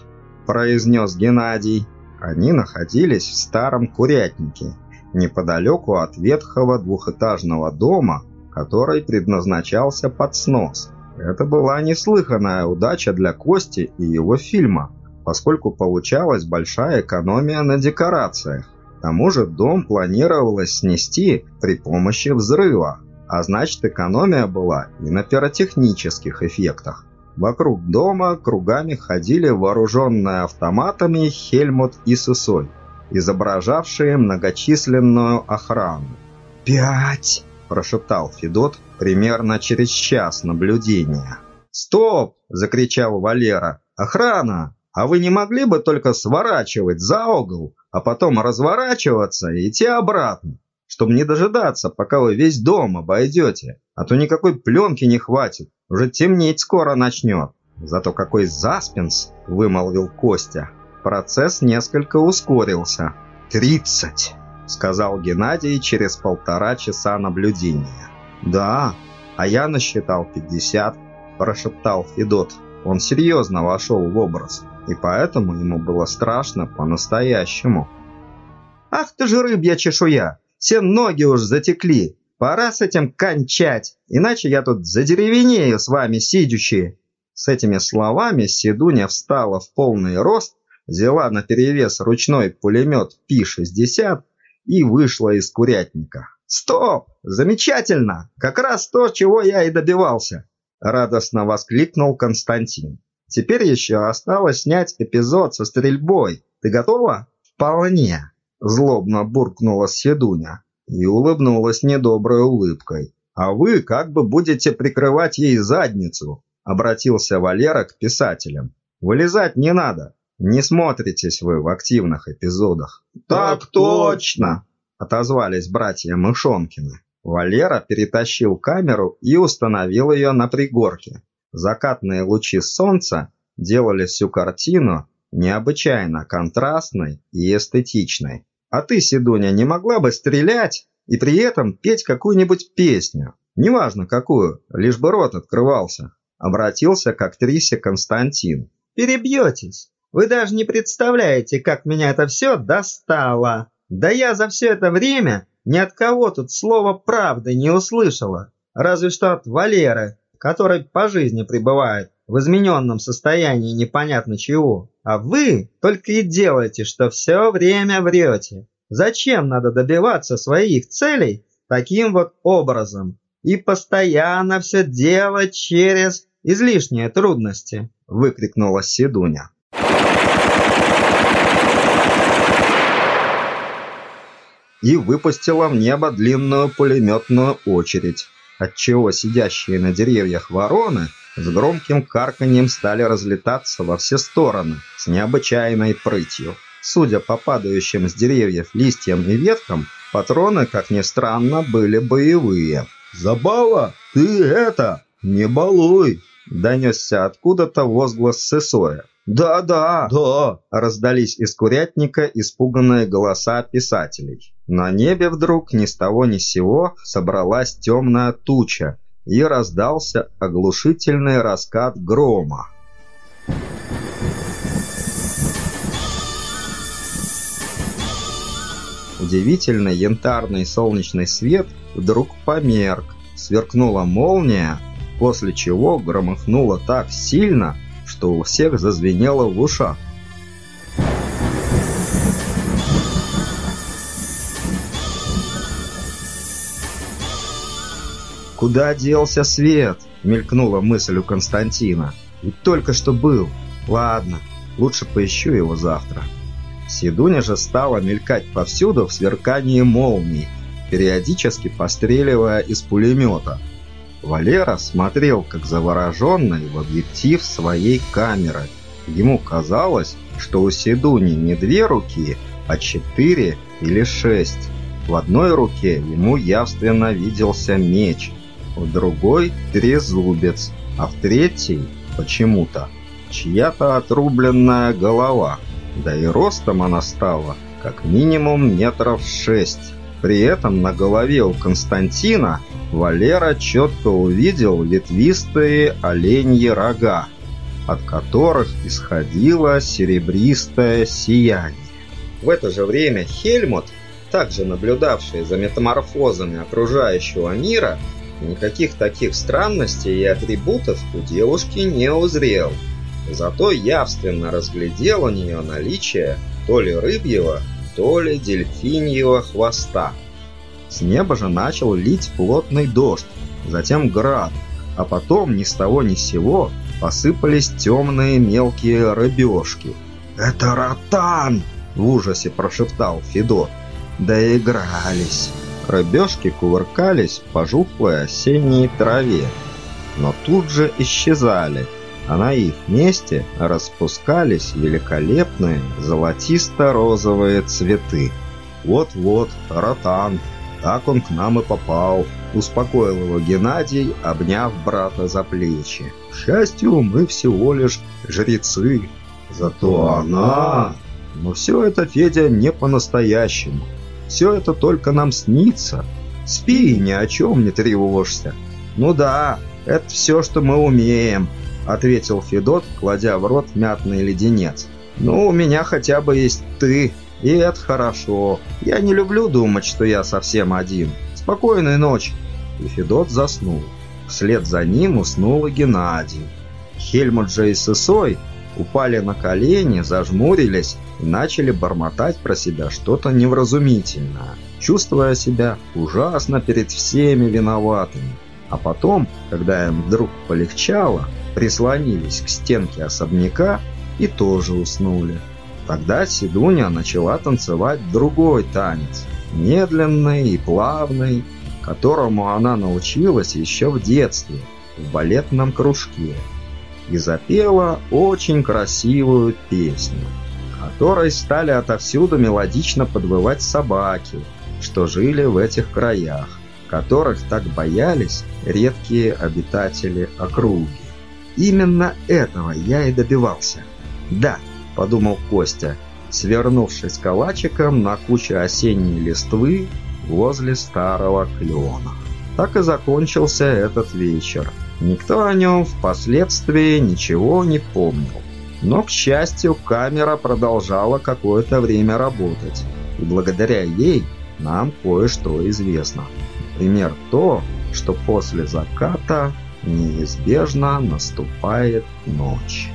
Произнес Геннадий. Они находились в старом курятнике, неподалеку от ветхого двухэтажного дома, который предназначался под снос. Это была неслыханная удача для Кости и его фильма, поскольку получалась большая экономия на декорациях. К тому же дом планировалось снести при помощи взрыва, а значит экономия была и на пиротехнических эффектах. Вокруг дома кругами ходили вооруженные автоматами Хельмут и Сысой, изображавшие многочисленную охрану. «Пять!» – прошептал Федот примерно через час наблюдения. «Стоп!» – закричал Валера. «Охрана! А вы не могли бы только сворачивать за угол, а потом разворачиваться и идти обратно, чтобы не дожидаться, пока вы весь дом обойдете, а то никакой пленки не хватит, уже темнеть скоро начнет. Зато какой заспенс, вымолвил Костя. Процесс несколько ускорился. «Тридцать», — сказал Геннадий через полтора часа наблюдения. «Да, а я насчитал пятьдесят», — прошептал Федот. Он серьезно вошел в образ и поэтому ему было страшно по-настоящему. «Ах ты же рыбья чешуя! Все ноги уж затекли! Пора с этим кончать, иначе я тут задеревенею с вами сидячи!» С этими словами Седуня встала в полный рост, взяла на перевес ручной пулемет Пи-60 и вышла из курятника. «Стоп! Замечательно! Как раз то, чего я и добивался!» Радостно воскликнул Константин. Теперь еще осталось снять эпизод со стрельбой. Ты готова? Вполне. Злобно буркнула Седуня и улыбнулась недоброй улыбкой. А вы как бы будете прикрывать ей задницу? Обратился Валера к писателям. Вылезать не надо. Не смотритесь вы в активных эпизодах. Так точно, отозвались братья Мышонкины. Валера перетащил камеру и установил ее на пригорке. Закатные лучи солнца делали всю картину необычайно контрастной и эстетичной. А ты, Седуня, не могла бы стрелять и при этом петь какую-нибудь песню? Неважно какую, лишь бы рот открывался. Обратился к актрисе Константин. Перебьетесь. Вы даже не представляете, как меня это все достало. Да я за все это время ни от кого тут слова правды не услышала. Разве что от Валеры, который по жизни пребывает в измененном состоянии непонятно чего. А вы только и делаете, что все время врете. Зачем надо добиваться своих целей таким вот образом и постоянно все делать через излишние трудности? Выкрикнула Седуня. и выпустила в небо длинную пулеметную очередь, отчего сидящие на деревьях вороны с громким карканьем стали разлетаться во все стороны с необычайной прытью. Судя по падающим с деревьев листьям и веткам, патроны, как ни странно, были боевые. «Забава, ты это, не балуй!» – донесся откуда-то возглас Сесоя. «Да, да, да!» – раздались из курятника испуганные голоса писателей. На небе вдруг ни с того ни с сего собралась темная туча, и раздался оглушительный раскат грома. Удивительный янтарный солнечный свет вдруг померк, сверкнула молния, после чего громыхнуло так сильно, что у всех зазвенело в ушах. «Куда делся свет?» — мелькнула мысль у Константина. «Ведь только что был. Ладно, лучше поищу его завтра». Сидуня же стала мелькать повсюду в сверкании молний, периодически постреливая из пулемета. Валера смотрел, как завороженный, в объектив своей камеры. Ему казалось, что у Сидуни не две руки, а четыре или шесть. В одной руке ему явственно виделся меч – другой трезубец, а в третьей почему-то чья-то отрубленная голова. Да и ростом она стала как минимум метров шесть. При этом на голове у Константина Валера четко увидел ветвистые оленьи рога, от которых исходило серебристое сияние. В это же время Хельмут, также наблюдавший за метаморфозами окружающего мира, Никаких таких странностей и атрибутов у девушки не узрел. Зато явственно разглядел у нее наличие то ли рыбьего, то ли дельфиньего хвоста. С неба же начал лить плотный дождь, затем град, а потом ни с того ни с сего посыпались темные мелкие рыбешки. «Это ротан!» — в ужасе прошептал Федот. «Доигрались!» Рыбешки кувыркались в пожухлой осенней траве, но тут же исчезали, а на их месте распускались великолепные золотисто-розовые цветы. «Вот-вот, ротан, так он к нам и попал», — успокоил его Геннадий, обняв брата за плечи. «К счастью, мы всего лишь жрецы, зато она...» Но все это, Федя, не по-настоящему. Все это только нам снится. Спи и ни о чем не тревожься. Ну да, это все, что мы умеем, ответил Федот, кладя в рот мятный леденец. Ну, у меня хотя бы есть ты, и это хорошо. Я не люблю думать, что я совсем один. Спокойной ночи. И Федот заснул. Вслед за ним уснул и Геннадий. Хельмут же и Сысой упали на колени, зажмурились и начали бормотать про себя что-то невразумительное, чувствуя себя ужасно перед всеми виноватыми. А потом, когда им вдруг полегчало, прислонились к стенке особняка и тоже уснули. Тогда Сидуня начала танцевать другой танец, медленный и плавный, которому она научилась еще в детстве, в балетном кружке и запела очень красивую песню, которой стали отовсюду мелодично подвывать собаки, что жили в этих краях, которых так боялись редкие обитатели округи. Именно этого я и добивался. Да, подумал Костя, свернувшись калачиком на куче осенней листвы возле старого клена. Так и закончился этот вечер. Никто о нем впоследствии ничего не помнил. Но, к счастью, камера продолжала какое-то время работать, и благодаря ей нам кое-что известно. Например, то, что после заката неизбежно наступает ночь.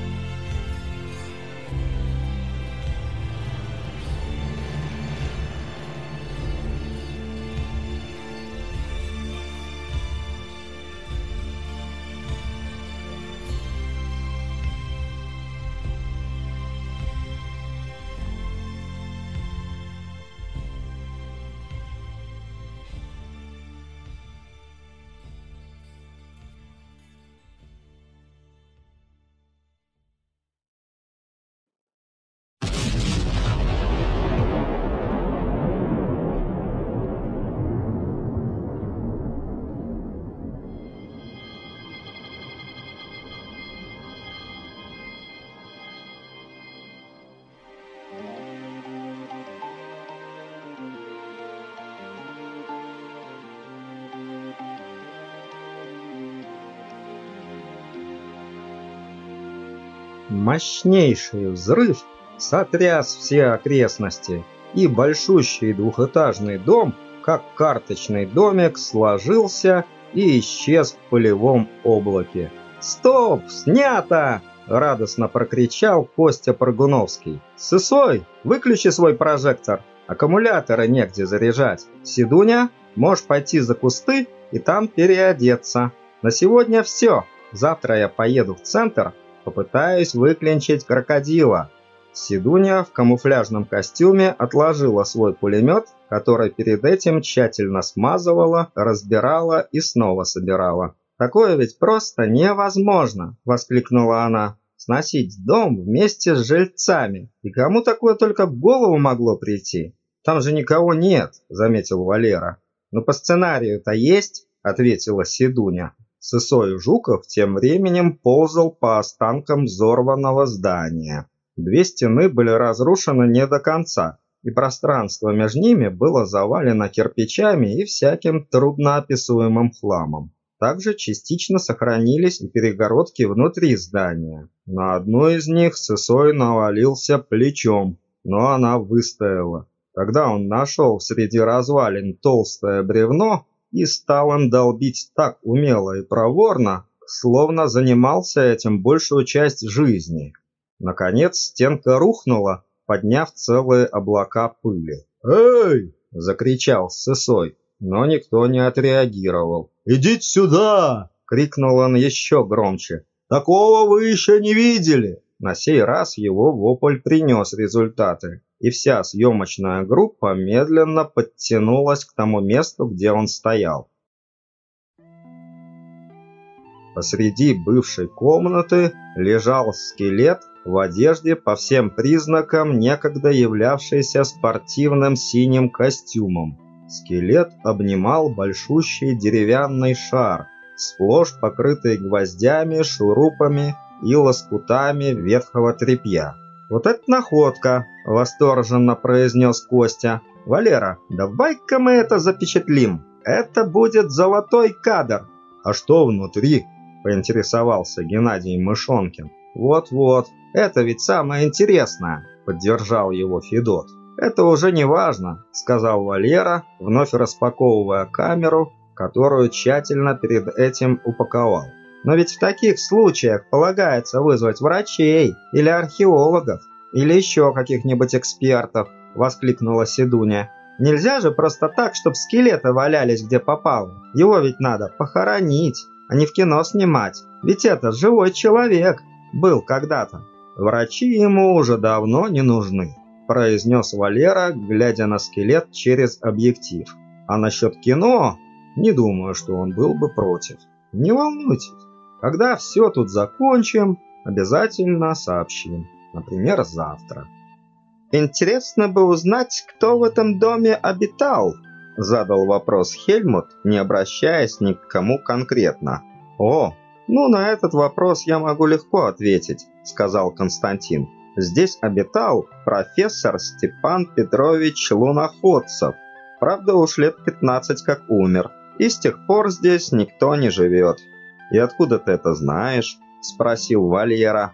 Мощнейший взрыв сотряс все окрестности, и большущий двухэтажный дом, как карточный домик, сложился и исчез в полевом облаке. «Стоп! Снято!» – радостно прокричал Костя Прогуновский. «Сысой, выключи свой прожектор! Аккумуляторы негде заряжать! Сидуня, можешь пойти за кусты и там переодеться. На сегодня все. Завтра я поеду в центр, попытаюсь выклинчить крокодила». Сидуня в камуфляжном костюме отложила свой пулемет, который перед этим тщательно смазывала, разбирала и снова собирала. «Такое ведь просто невозможно!» – воскликнула она. «Сносить дом вместе с жильцами. И кому такое только в голову могло прийти? Там же никого нет», – заметил Валера. «Ну по сценарию-то есть», – ответила Сидуня. Сысой Жуков тем временем ползал по останкам взорванного здания. Две стены были разрушены не до конца, и пространство между ними было завалено кирпичами и всяким трудноописуемым хламом. Также частично сохранились и перегородки внутри здания. На одну из них Сысой навалился плечом, но она выстояла. Тогда он нашел среди развалин толстое бревно и стал им долбить так умело и проворно, словно занимался этим большую часть жизни. Наконец стенка рухнула, подняв целые облака пыли. «Эй!» – закричал Сысой, но никто не отреагировал. «Идите сюда!» – крикнул он еще громче. «Такого вы еще не видели!» На сей раз его вопль принес результаты, и вся съемочная группа медленно подтянулась к тому месту, где он стоял. Посреди бывшей комнаты лежал скелет в одежде по всем признакам некогда являвшейся спортивным синим костюмом. Скелет обнимал большущий деревянный шар, сплошь покрытый гвоздями, шурупами и лоскутами ветхого тряпья. «Вот это находка!» – восторженно произнес Костя. «Валера, давай-ка мы это запечатлим. Это будет золотой кадр!» «А что внутри?» – поинтересовался Геннадий Мышонкин. «Вот-вот, это ведь самое интересное», – поддержал его Федот. «Это уже не важно», – сказал Валера, вновь распаковывая камеру, которую тщательно перед этим упаковал. «Но ведь в таких случаях полагается вызвать врачей или археологов, или еще каких-нибудь экспертов», – воскликнула Седуня. «Нельзя же просто так, чтобы скелеты валялись где попало. Его ведь надо похоронить, а не в кино снимать. Ведь это живой человек, был когда-то. Врачи ему уже давно не нужны, произнес Валера, глядя на скелет через объектив. А насчет кино, не думаю, что он был бы против. Не волнуйтесь, когда все тут закончим, обязательно сообщим. Например, завтра. Интересно бы узнать, кто в этом доме обитал, задал вопрос Хельмут, не обращаясь ни к кому конкретно. О, «Ну, на этот вопрос я могу легко ответить», – сказал Константин. «Здесь обитал профессор Степан Петрович Луноходцев. Правда, уж лет 15 как умер, и с тех пор здесь никто не живет». «И откуда ты это знаешь?» – спросил Валера.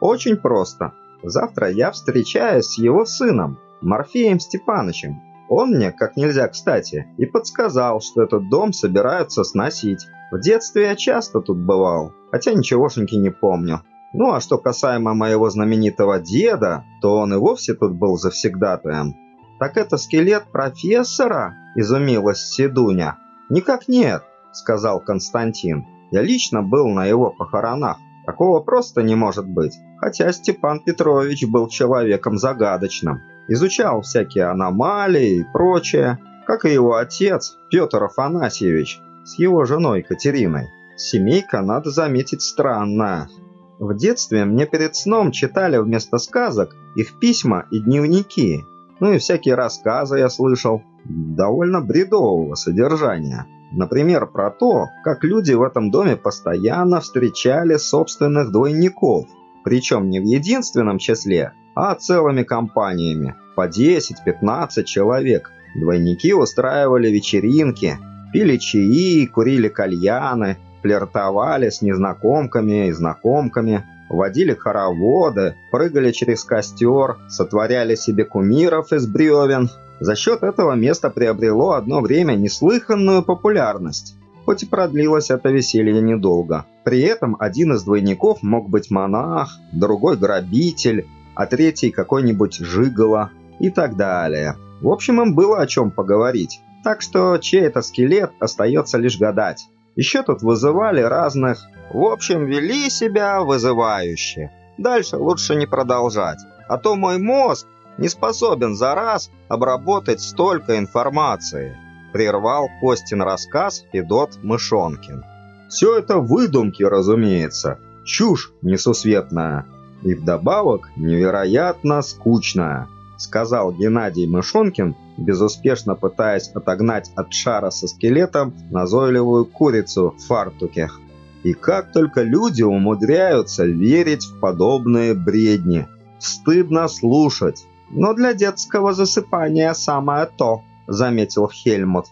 «Очень просто. Завтра я встречаюсь с его сыном, Морфеем Степанычем. Он мне, как нельзя кстати, и подсказал, что этот дом собираются сносить. В детстве я часто тут бывал, хотя ничегошеньки не помню. Ну а что касаемо моего знаменитого деда, то он и вовсе тут был завсегдатаем. «Так это скелет профессора?» – изумилась Седуня. «Никак нет», – сказал Константин. «Я лично был на его похоронах. Такого просто не может быть. Хотя Степан Петрович был человеком загадочным. Изучал всякие аномалии и прочее, как и его отец Петр Афанасьевич с его женой Катериной. Семейка, надо заметить, странная. В детстве мне перед сном читали вместо сказок их письма и дневники. Ну и всякие рассказы я слышал, довольно бредового содержания. Например, про то, как люди в этом доме постоянно встречали собственных двойников. Причем не в единственном числе, а целыми компаниями, по 10-15 человек. Двойники устраивали вечеринки, пили чаи, курили кальяны, флиртовали с незнакомками и знакомками. водили хороводы, прыгали через костер, сотворяли себе кумиров из бревен. За счет этого место приобрело одно время неслыханную популярность. Хоть и продлилось это веселье недолго. При этом один из двойников мог быть монах, другой грабитель, а третий какой-нибудь жиголо и так далее. В общем, им было о чем поговорить. Так что чей это скелет, остается лишь гадать. Еще тут вызывали разных... В общем, вели себя вызывающе. Дальше лучше не продолжать. А то мой мозг не способен за раз обработать столько информации. Прервал Костин рассказ Федот Мышонкин. Все это выдумки, разумеется. Чушь несусветная. И вдобавок невероятно скучная сказал Геннадий Мышонкин, безуспешно пытаясь отогнать от шара со скелетом назойливую курицу в фартуке. И как только люди умудряются верить в подобные бредни. Стыдно слушать. Но для детского засыпания самое то, заметил Хельмут.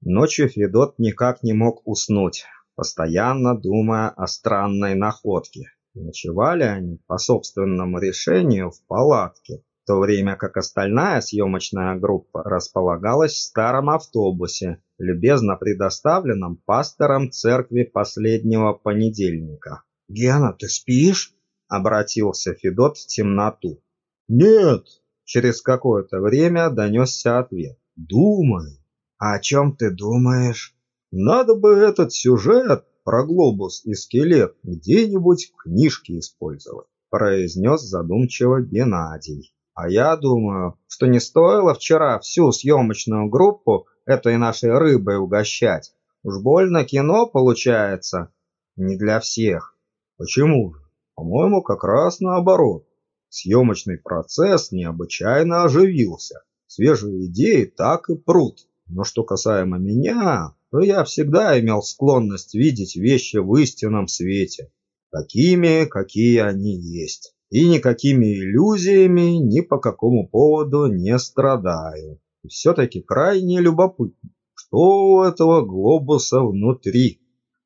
Ночью Федот никак не мог уснуть, постоянно думая о странной находке. Ночевали они по собственному решению в палатке, в то время как остальная съемочная группа располагалась в старом автобусе, любезно предоставленном пастором церкви последнего понедельника. «Гена, ты спишь?» — обратился Федот в темноту. «Нет!» — через какое-то время донесся ответ. «Думаю». «А о чем ты думаешь?» «Надо бы этот сюжет про глобус и скелет где-нибудь в книжке использовать, произнес задумчиво Геннадий. А я думаю, что не стоило вчера всю съемочную группу этой нашей рыбой угощать. Уж больно кино получается не для всех. Почему же? По-моему, как раз наоборот. Съемочный процесс необычайно оживился. Свежие идеи так и прут. Но что касаемо меня, то я всегда имел склонность видеть вещи в истинном свете, такими, какие они есть. И никакими иллюзиями ни по какому поводу не страдаю. И все-таки крайне любопытно, что у этого глобуса внутри.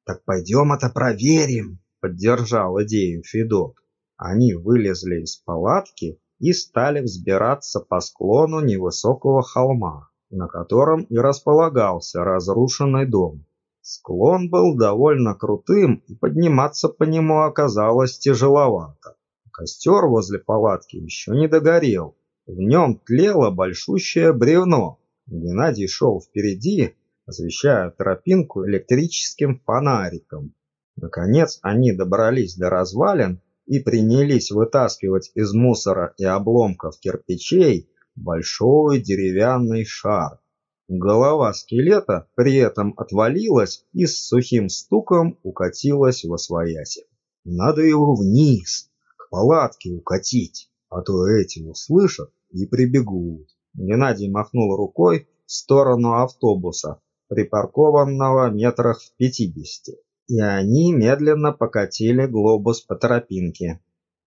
Так пойдем это проверим, поддержал идею Федот. Они вылезли из палатки и стали взбираться по склону невысокого холма на котором и располагался разрушенный дом. Склон был довольно крутым, и подниматься по нему оказалось тяжеловато. Костер возле палатки еще не догорел. В нем тлело большущее бревно. Геннадий шел впереди, освещая тропинку электрическим фонариком. Наконец они добрались до развалин и принялись вытаскивать из мусора и обломков кирпичей большой деревянный шар. Голова скелета при этом отвалилась и с сухим стуком укатилась во свояси. Надо его вниз, к палатке укатить, а то эти услышат и прибегут. Геннадий махнул рукой в сторону автобуса, припаркованного метрах в пятидесяти. И они медленно покатили глобус по тропинке.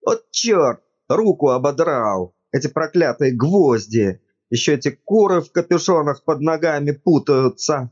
«Вот черт! Руку ободрал!» эти проклятые гвозди! Еще эти куры в капюшонах под ногами путаются!»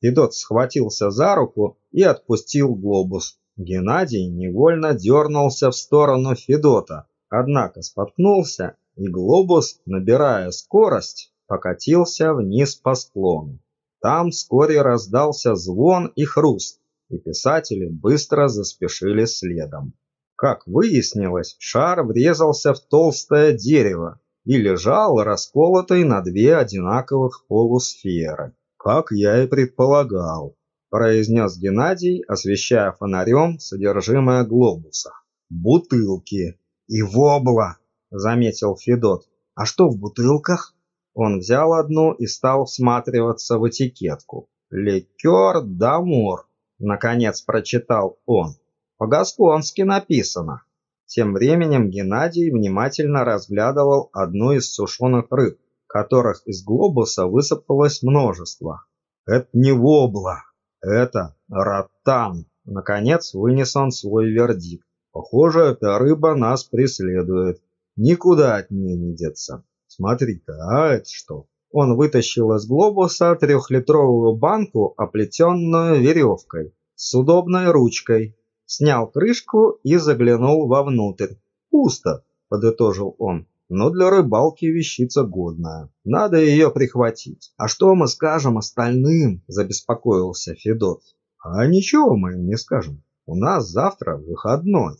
Федот схватился за руку и отпустил глобус. Геннадий невольно дернулся в сторону Федота, однако споткнулся, и глобус, набирая скорость, покатился вниз по склону. Там вскоре раздался звон и хруст, и писатели быстро заспешили следом. Как выяснилось, шар врезался в толстое дерево и лежал расколотый на две одинаковых полусферы, как я и предполагал, произнес Геннадий, освещая фонарем содержимое глобуса. Бутылки и вобла, заметил Федот. А что в бутылках? Он взял одну и стал всматриваться в этикетку. «Ликер Дамур», — наконец прочитал он. По-гасконски написано. Тем временем Геннадий внимательно разглядывал одну из сушеных рыб, которых из глобуса высыпалось множество. «Это не вобла, это ротан!» Наконец вынес он свой вердикт. «Похоже, эта рыба нас преследует. Никуда от нее не деться. Смотри-ка, а это что?» Он вытащил из глобуса трехлитровую банку, оплетенную веревкой с удобной ручкой. Снял крышку и заглянул вовнутрь. «Пусто», — подытожил он. «Но для рыбалки вещица годная. Надо ее прихватить. А что мы скажем остальным?» — забеспокоился Федот. «А ничего мы им не скажем. У нас завтра выходной.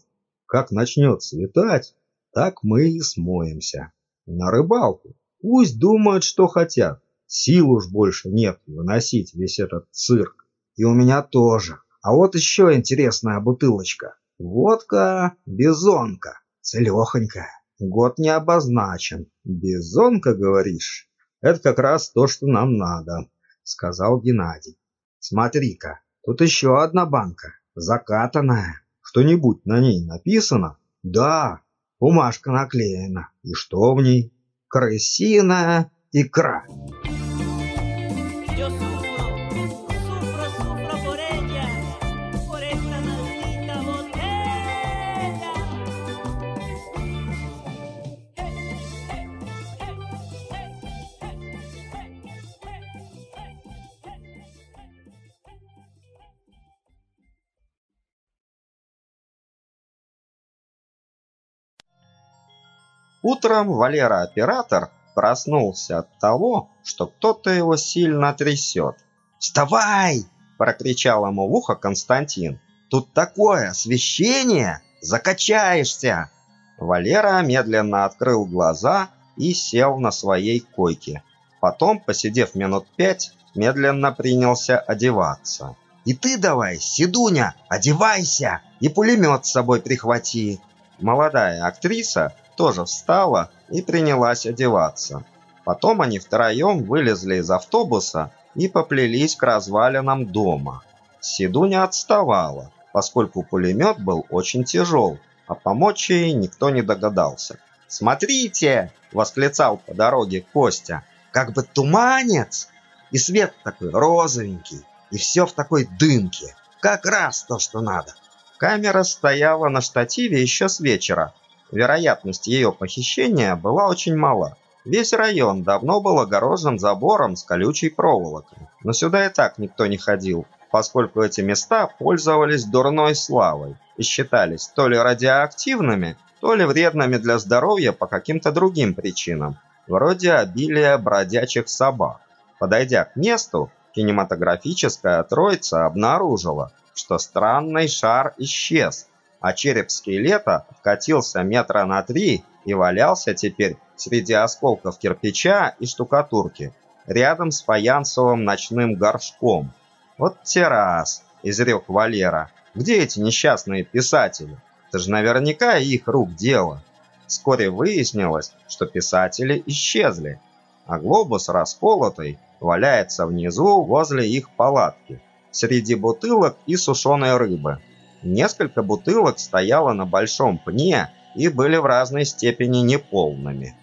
Как начнет светать, так мы и смоемся. На рыбалку. Пусть думают, что хотят. Сил уж больше нет выносить весь этот цирк. И у меня тоже. А вот еще интересная бутылочка. Водка «Бизонка». Целехонькая. Год не обозначен. «Бизонка, говоришь?» Это как раз то, что нам надо, сказал Геннадий. Смотри-ка, тут еще одна банка, закатанная. Что-нибудь на ней написано? Да, бумажка наклеена. И что в ней? Крысиная икра. Утром Валера-оператор проснулся от того, что кто-то его сильно трясет. «Вставай!» – прокричал ему в ухо Константин. «Тут такое освещение! Закачаешься!» Валера медленно открыл глаза и сел на своей койке. Потом, посидев минут пять, медленно принялся одеваться. «И ты давай, Седуня, одевайся и пулемет с собой прихвати!» Молодая актриса тоже встала и принялась одеваться. Потом они втроем вылезли из автобуса и поплелись к развалинам дома. Сидуня отставала, поскольку пулемет был очень тяжел, а помочь ей никто не догадался. «Смотрите!» – восклицал по дороге Костя. «Как бы туманец! И свет такой розовенький, и все в такой дымке. Как раз то, что надо!» Камера стояла на штативе еще с вечера, Вероятность ее похищения была очень мала. Весь район давно был огорожен забором с колючей проволокой, но сюда и так никто не ходил, поскольку эти места пользовались дурной славой и считались то ли радиоактивными, то ли вредными для здоровья по каким-то другим причинам, вроде обилия бродячих собак. Подойдя к месту, кинематографическая троица обнаружила, что странный шар исчез, а череп скелета вкатился метра на три и валялся теперь среди осколков кирпича и штукатурки, рядом с фаянсовым ночным горшком. «Вот те раз!» – изрек Валера. «Где эти несчастные писатели? Это же наверняка их рук дело!» Вскоре выяснилось, что писатели исчезли, а глобус расколотый валяется внизу возле их палатки, среди бутылок и сушеной рыбы. Несколько бутылок стояло на большом пне и были в разной степени неполными.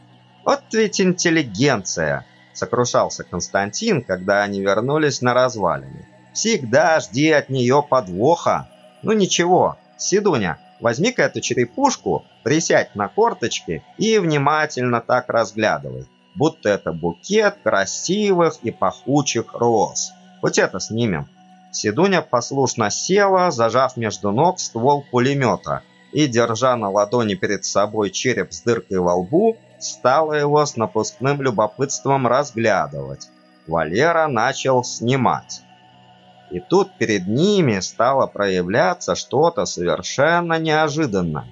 «Вот ведь интеллигенция!» – сокрушался Константин, когда они вернулись на развалины. «Всегда жди от нее подвоха. Ну ничего, Сидуня, возьми-ка эту черепушку, присядь на корточки и внимательно так разглядывай, будто это букет красивых и пахучих роз. Вот это снимем». Седуня послушно села, зажав между ног ствол пулемета, и, держа на ладони перед собой череп с дыркой во лбу, стала его с напускным любопытством разглядывать. Валера начал снимать. И тут перед ними стало проявляться что-то совершенно неожиданное,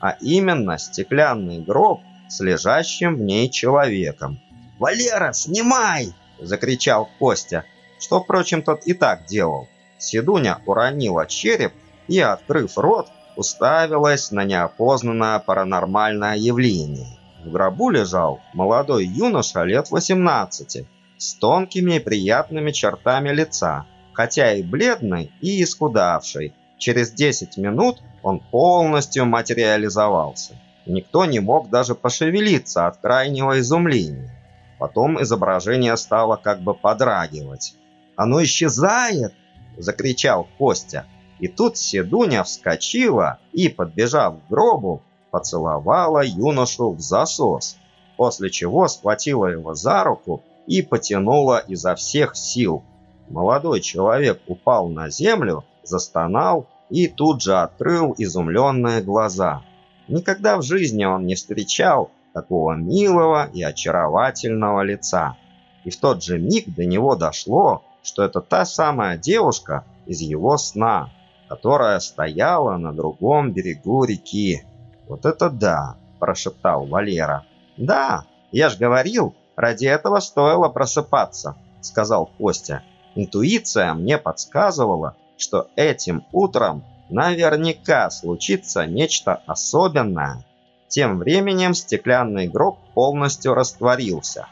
а именно стеклянный гроб с лежащим в ней человеком. «Валера, снимай!» – закричал Костя, что, впрочем, тот и так делал. Седуня уронила череп и, открыв рот, уставилась на неопознанное паранормальное явление. В гробу лежал молодой юноша лет 18, с тонкими и приятными чертами лица, хотя и бледный и исхудавший. Через 10 минут он полностью материализовался. Никто не мог даже пошевелиться от крайнего изумления. Потом изображение стало как бы подрагивать. «Оно исчезает!» – закричал Костя. И тут Седуня вскочила и, подбежав к гробу, поцеловала юношу в засос, после чего схватила его за руку и потянула изо всех сил. Молодой человек упал на землю застонал и тут же открыл изумленные глаза. Никогда в жизни он не встречал такого милого и очаровательного лица. И в тот же миг до него дошло, что это та самая девушка из его сна, которая стояла на другом берегу реки. «Вот это да!» – прошептал Валера. «Да, я ж говорил, ради этого стоило просыпаться», – сказал Костя. Интуиция мне подсказывала, что этим утром наверняка случится нечто особенное. Тем временем стеклянный гроб полностью растворился.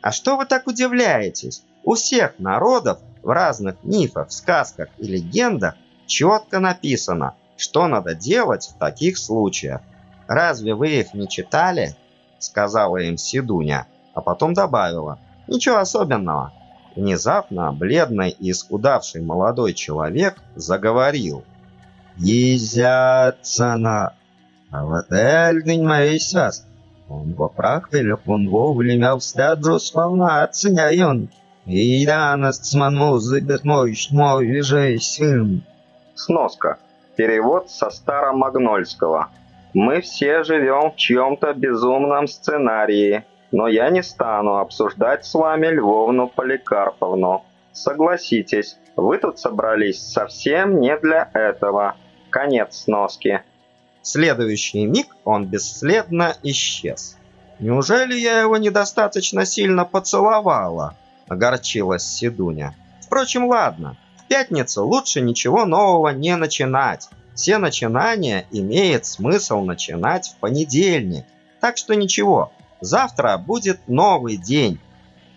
А что вы так удивляетесь? У всех народов в разных мифах, сказках и легендах четко написано, что надо делать в таких случаях. Разве вы их не читали? Сказала им Сидуня, а потом добавила. Ничего особенного. Внезапно бледный и исхудавший молодой человек заговорил. Езяцана Аватель моисас. Он во прахвеле он вовремя встаджу сполна оценяен. И данность сману забет мой мой вижей сын. Сноска. Перевод со старомагнольского. Мы все живем в чьем-то безумном сценарии, но я не стану обсуждать с вами Львовну Поликарповну. Согласитесь, вы тут собрались совсем не для этого. Конец сноски. В следующий миг он бесследно исчез. «Неужели я его недостаточно сильно поцеловала?» – огорчилась Седуня. «Впрочем, ладно, пятницу лучше ничего нового не начинать. Все начинания имеет смысл начинать в понедельник. Так что ничего, завтра будет новый день.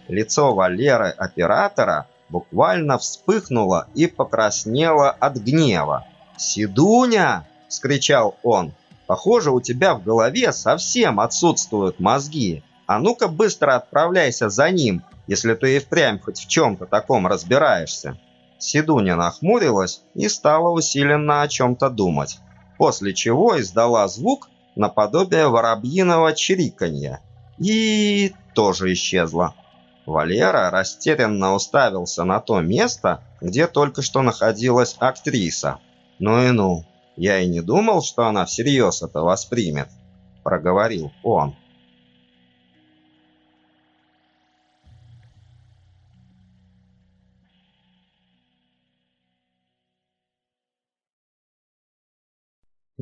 Лицо Валеры оператора буквально вспыхнуло и покраснело от гнева. «Седуня!» – вскричал он. «Похоже, у тебя в голове совсем отсутствуют мозги. А ну-ка быстро отправляйся за ним, если ты и впрямь хоть в чем-то таком разбираешься». Седуня нахмурилась и стала усиленно о чем-то думать, после чего издала звук наподобие воробьиного чириканья и тоже исчезла. Валера растерянно уставился на то место, где только что находилась актриса. «Ну и ну, я и не думал, что она всерьез это воспримет», — проговорил он.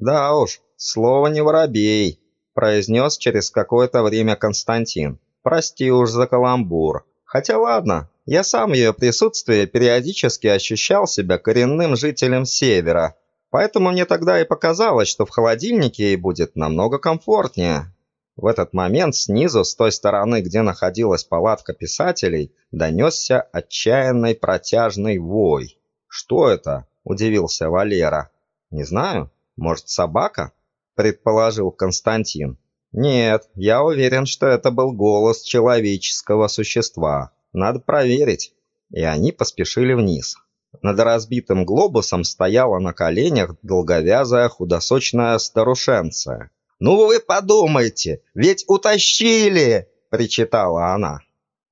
«Да уж, слово не воробей», – произнес через какое-то время Константин. «Прости уж за каламбур. Хотя ладно, я сам в ее присутствии периодически ощущал себя коренным жителем Севера, поэтому мне тогда и показалось, что в холодильнике ей будет намного комфортнее». В этот момент снизу, с той стороны, где находилась палатка писателей, донесся отчаянный протяжный вой. «Что это?» – удивился Валера. «Не знаю. Может, собака?» – предположил Константин. «Нет, я уверен, что это был голос человеческого существа. Надо проверить». И они поспешили вниз. Над разбитым глобусом стояла на коленях долговязая худосочная старушенция. «Ну вы подумайте, ведь утащили!» – причитала она.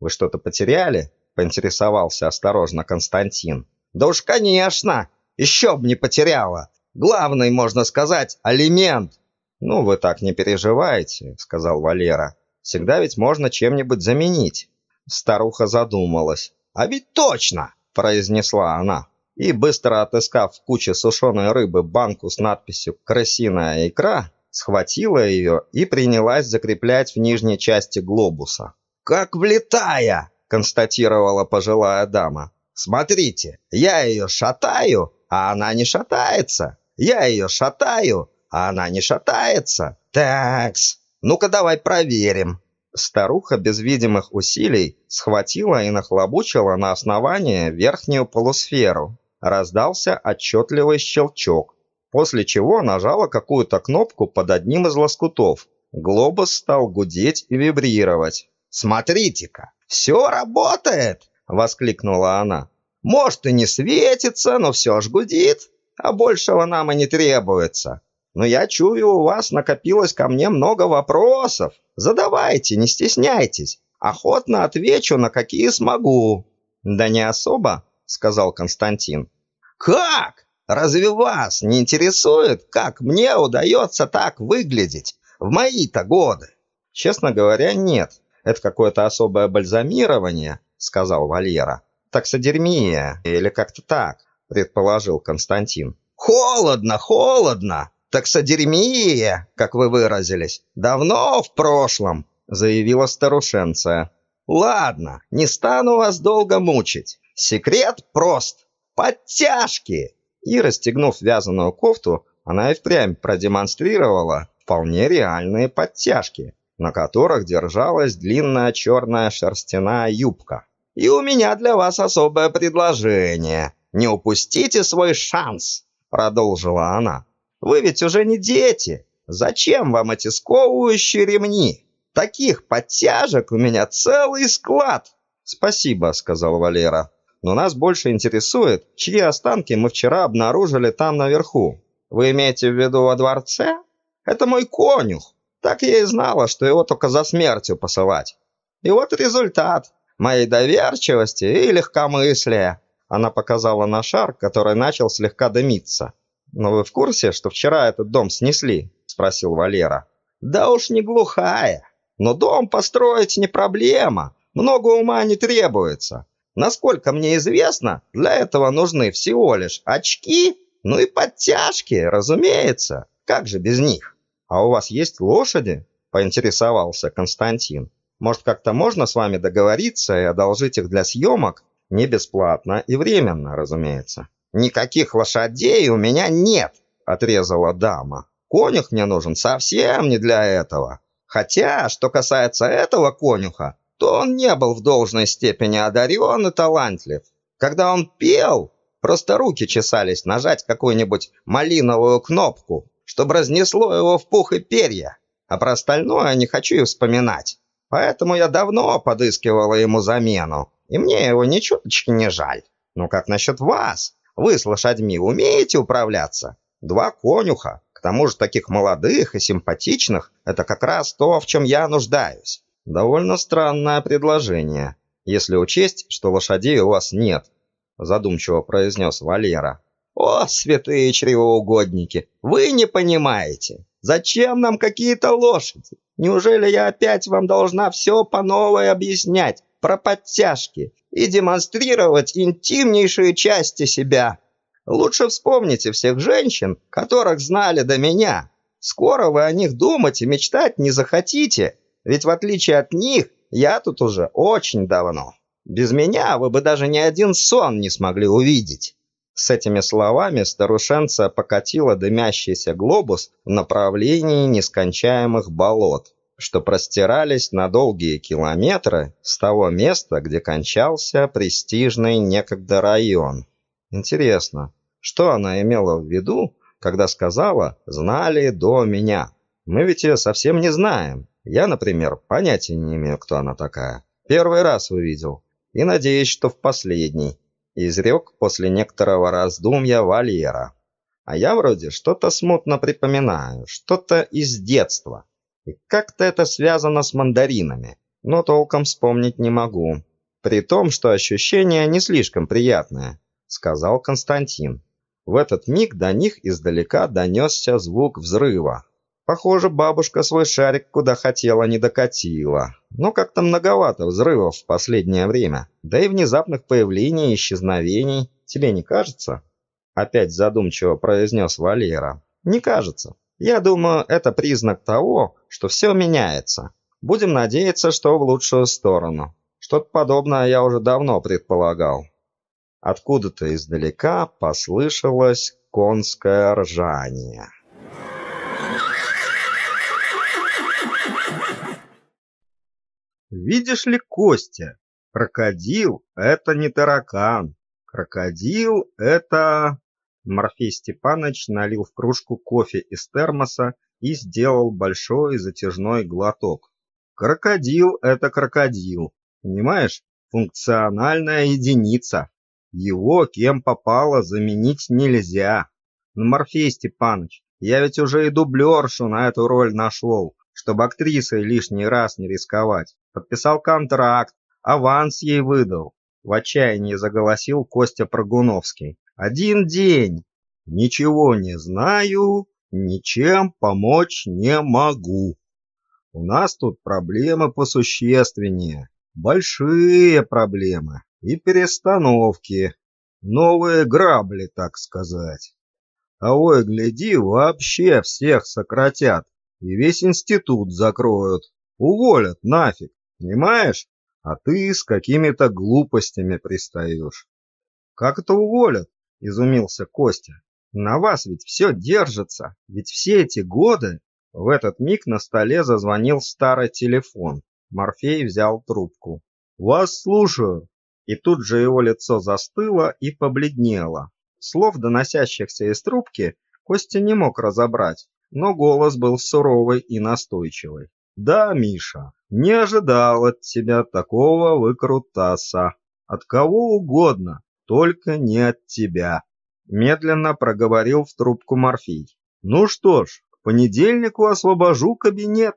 «Вы что-то потеряли?» – поинтересовался осторожно Константин. «Да уж, конечно! Еще б не потеряла! Главный, можно сказать, алимент. Ну, вы так не переживайте, сказал Валера. Всегда ведь можно чем-нибудь заменить. Старуха задумалась. А ведь точно, произнесла она. И быстро отыскав в куче сушеной рыбы банку с надписью «Крысиная икра», схватила ее и принялась закреплять в нижней части глобуса. «Как влетая!» – констатировала пожилая дама. «Смотрите, я ее шатаю, а она не шатается. Я ее шатаю, а она не шатается. Такс, ну-ка давай проверим. Старуха без видимых усилий схватила и нахлобучила на основание верхнюю полусферу. Раздался отчетливый щелчок, после чего нажала какую-то кнопку под одним из лоскутов. Глобус стал гудеть и вибрировать. «Смотрите-ка, все работает!» — воскликнула она. «Может, и не светится, но все ж гудит а большего нам и не требуется. Но я чую, у вас накопилось ко мне много вопросов. Задавайте, не стесняйтесь. Охотно отвечу, на какие смогу». «Да не особо», — сказал Константин. «Как? Разве вас не интересует, как мне удается так выглядеть в мои-то годы? Честно говоря, нет. Это какое-то особое бальзамирование, сказал Валера. Таксодермия или как-то так, предположил Константин. Холодно, холодно. Таксодермия, как вы выразились, давно в прошлом, заявила старушенция. Ладно, не стану вас долго мучить. Секрет прост. Подтяжки. И расстегнув вязаную кофту, она и впрямь продемонстрировала вполне реальные подтяжки, на которых держалась длинная черная шерстяная юбка. «И у меня для вас особое предложение. Не упустите свой шанс», — продолжила она. «Вы ведь уже не дети. Зачем вам эти сковывающие ремни? Таких подтяжек у меня целый склад». «Спасибо», — сказал Валера. «Но нас больше интересует, чьи останки мы вчера обнаружили там наверху. Вы имеете в виду во дворце?» «Это мой конюх. Так я и знала, что его только за смертью посылать. И вот результат моей доверчивости и легкомыслия. Она показала на шар, который начал слегка дымиться. «Но вы в курсе, что вчера этот дом снесли?» – спросил Валера. «Да уж не глухая. Но дом построить не проблема. Много ума не требуется. Насколько мне известно, для этого нужны всего лишь очки, ну и подтяжки, разумеется. Как же без них?» «А у вас есть лошади?» – поинтересовался Константин. «Может, как-то можно с вами договориться и одолжить их для съемок? Не бесплатно и временно, разумеется». «Никаких лошадей у меня нет», – отрезала дама. «Конюх мне нужен совсем не для этого. Хотя, что касается этого конюха, то он не был в должной степени одарен и талантлив. Когда он пел, просто руки чесались нажать какую-нибудь малиновую кнопку, чтобы разнесло его в пух и перья. А про остальное не хочу и вспоминать. Поэтому я давно подыскивала ему замену, и мне его ни чуточки не жаль. Ну как насчет вас? Вы с лошадьми умеете управляться? Два конюха, к тому же таких молодых и симпатичных, это как раз то, в чем я нуждаюсь. Довольно странное предложение, если учесть, что лошадей у вас нет, задумчиво произнес Валера. «О, святые чревоугодники, вы не понимаете. Зачем нам какие-то лошади? Неужели я опять вам должна все по новой объяснять про подтяжки и демонстрировать интимнейшие части себя? Лучше вспомните всех женщин, которых знали до меня. Скоро вы о них думать и мечтать не захотите, ведь в отличие от них, я тут уже очень давно. Без меня вы бы даже ни один сон не смогли увидеть». С этими словами старушенца покатила дымящийся глобус в направлении нескончаемых болот, что простирались на долгие километры с того места, где кончался престижный некогда район. Интересно, что она имела в виду, когда сказала «знали до меня»? Мы ведь ее совсем не знаем. Я, например, понятия не имею, кто она такая. Первый раз увидел. И надеюсь, что в последний изрек после некоторого раздумья Валера. А я вроде что-то смутно припоминаю, что-то из детства. И как-то это связано с мандаринами, но толком вспомнить не могу. При том, что ощущение не слишком приятное, сказал Константин. В этот миг до них издалека донесся звук взрыва. Похоже, бабушка свой шарик куда хотела не докатила. Но как-то многовато взрывов в последнее время. Да и внезапных появлений и исчезновений. Тебе не кажется? Опять задумчиво произнес Валера. Не кажется. Я думаю, это признак того, что все меняется. Будем надеяться, что в лучшую сторону. Что-то подобное я уже давно предполагал. Откуда-то издалека послышалось конское ржание. Видишь ли, Костя, крокодил — это не таракан. Крокодил — это... Морфей Степаныч налил в кружку кофе из термоса и сделал большой затяжной глоток. Крокодил — это крокодил. Понимаешь? Функциональная единица. Его кем попало заменить нельзя. Но, Морфей Степаныч, я ведь уже и дублершу на эту роль нашел чтобы актрисой лишний раз не рисковать. Подписал контракт, аванс ей выдал. В отчаянии заголосил Костя Прогуновский. Один день. Ничего не знаю, ничем помочь не могу. У нас тут проблемы посущественнее, большие проблемы и перестановки, новые грабли, так сказать. А ой, гляди, вообще всех сократят и весь институт закроют, уволят нафиг, понимаешь? А ты с какими-то глупостями пристаешь. Как это уволят? Изумился Костя. На вас ведь все держится, ведь все эти годы... В этот миг на столе зазвонил старый телефон. Морфей взял трубку. «Вас слушаю!» И тут же его лицо застыло и побледнело. Слов, доносящихся из трубки, Костя не мог разобрать, но голос был суровый и настойчивый. «Да, Миша, не ожидал от тебя такого выкрутаса. От кого угодно, только не от тебя медленно проговорил в трубку Морфей. Ну что ж, к понедельнику освобожу кабинет.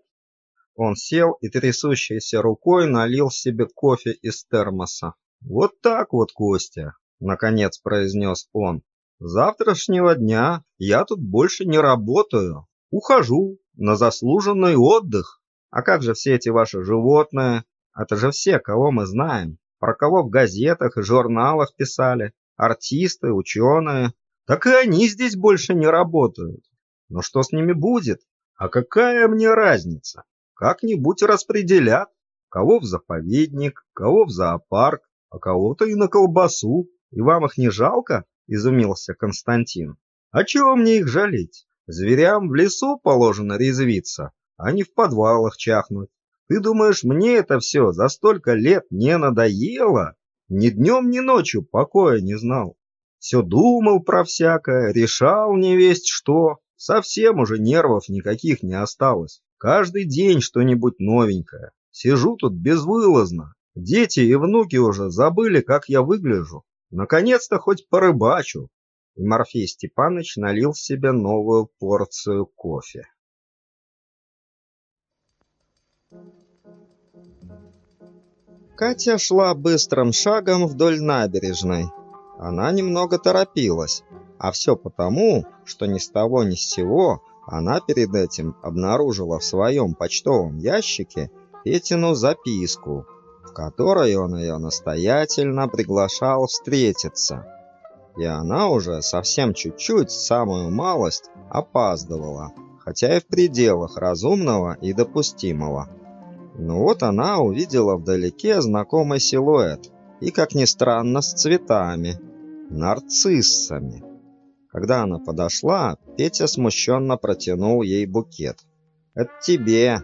Он сел и трясущейся рукой налил себе кофе из термоса. Вот так вот, Костя, наконец произнес он. Завтрашнего дня я тут больше не работаю. Ухожу на заслуженный отдых. А как же все эти ваши животные? Это же все, кого мы знаем, про кого в газетах и журналах писали артисты, ученые. Так и они здесь больше не работают. Но что с ними будет? А какая мне разница? Как-нибудь распределят. Кого в заповедник, кого в зоопарк, а кого-то и на колбасу. И вам их не жалко? Изумился Константин. А чего мне их жалеть? Зверям в лесу положено резвиться, а не в подвалах чахнуть. Ты думаешь, мне это все за столько лет не надоело? Ни днем, ни ночью покоя не знал. Все думал про всякое, решал не весть что. Совсем уже нервов никаких не осталось. Каждый день что-нибудь новенькое. Сижу тут безвылазно. Дети и внуки уже забыли, как я выгляжу. Наконец-то хоть порыбачу. И Морфей Степанович налил себе новую порцию кофе. Катя шла быстрым шагом вдоль набережной. Она немного торопилась, а все потому, что ни с того ни с сего она перед этим обнаружила в своем почтовом ящике Петину записку, в которой он ее настоятельно приглашал встретиться. И она уже совсем чуть-чуть, самую малость, опаздывала, хотя и в пределах разумного и допустимого. Но вот она увидела вдалеке знакомый силуэт, и, как ни странно, с цветами, нарциссами. Когда она подошла, Петя смущенно протянул ей букет. «Это тебе».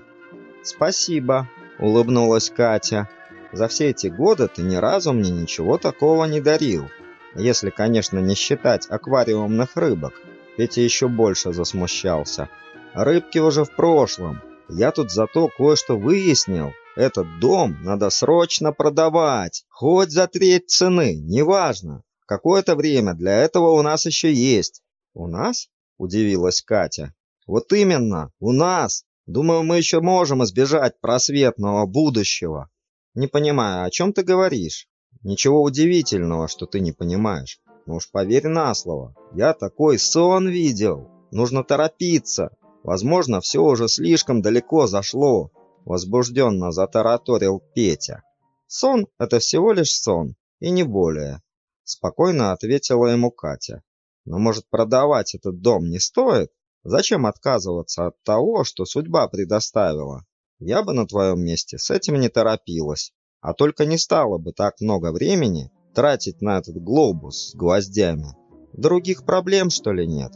«Спасибо», — улыбнулась Катя. «За все эти годы ты ни разу мне ничего такого не дарил. Если, конечно, не считать аквариумных рыбок». Петя еще больше засмущался. «Рыбки уже в прошлом. Я тут зато кое-что выяснил. Этот дом надо срочно продавать, хоть за треть цены, неважно. Какое-то время для этого у нас еще есть. У нас? Удивилась Катя. Вот именно, у нас. Думаю, мы еще можем избежать просветного будущего. Не понимаю, о чем ты говоришь? Ничего удивительного, что ты не понимаешь. Ну уж поверь на слово. Я такой сон видел. Нужно торопиться. Возможно, все уже слишком далеко зашло, возбужденно затараторил Петя. Сон — это всего лишь сон, и не более. Спокойно ответила ему Катя. Но может продавать этот дом не стоит? Зачем отказываться от того, что судьба предоставила? Я бы на твоем месте с этим не торопилась, а только не стала бы так много времени тратить на этот глобус с гвоздями. Других проблем, что ли, нет?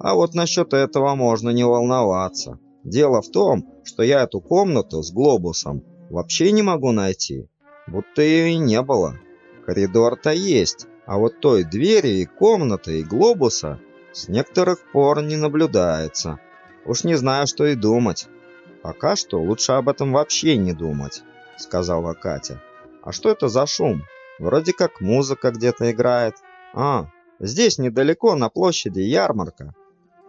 А вот насчет этого можно не волноваться. Дело в том, что я эту комнату с глобусом вообще не могу найти. Будто ее и не было. Коридор-то есть, а вот той двери и комнаты и глобуса с некоторых пор не наблюдается. Уж не знаю, что и думать. Пока что лучше об этом вообще не думать, сказала Катя. А что это за шум? Вроде как музыка где-то играет. А, здесь недалеко на площади ярмарка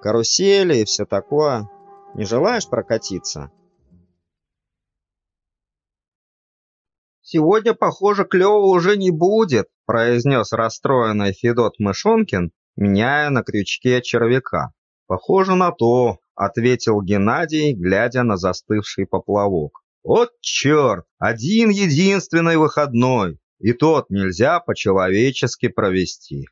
карусели и все такое. Не желаешь прокатиться? «Сегодня, похоже, клёво уже не будет», — произнес расстроенный Федот Мышонкин, меняя на крючке червяка. «Похоже на то», — ответил Геннадий, глядя на застывший поплавок. «Вот черт! Один единственный выходной, и тот нельзя по-человечески провести».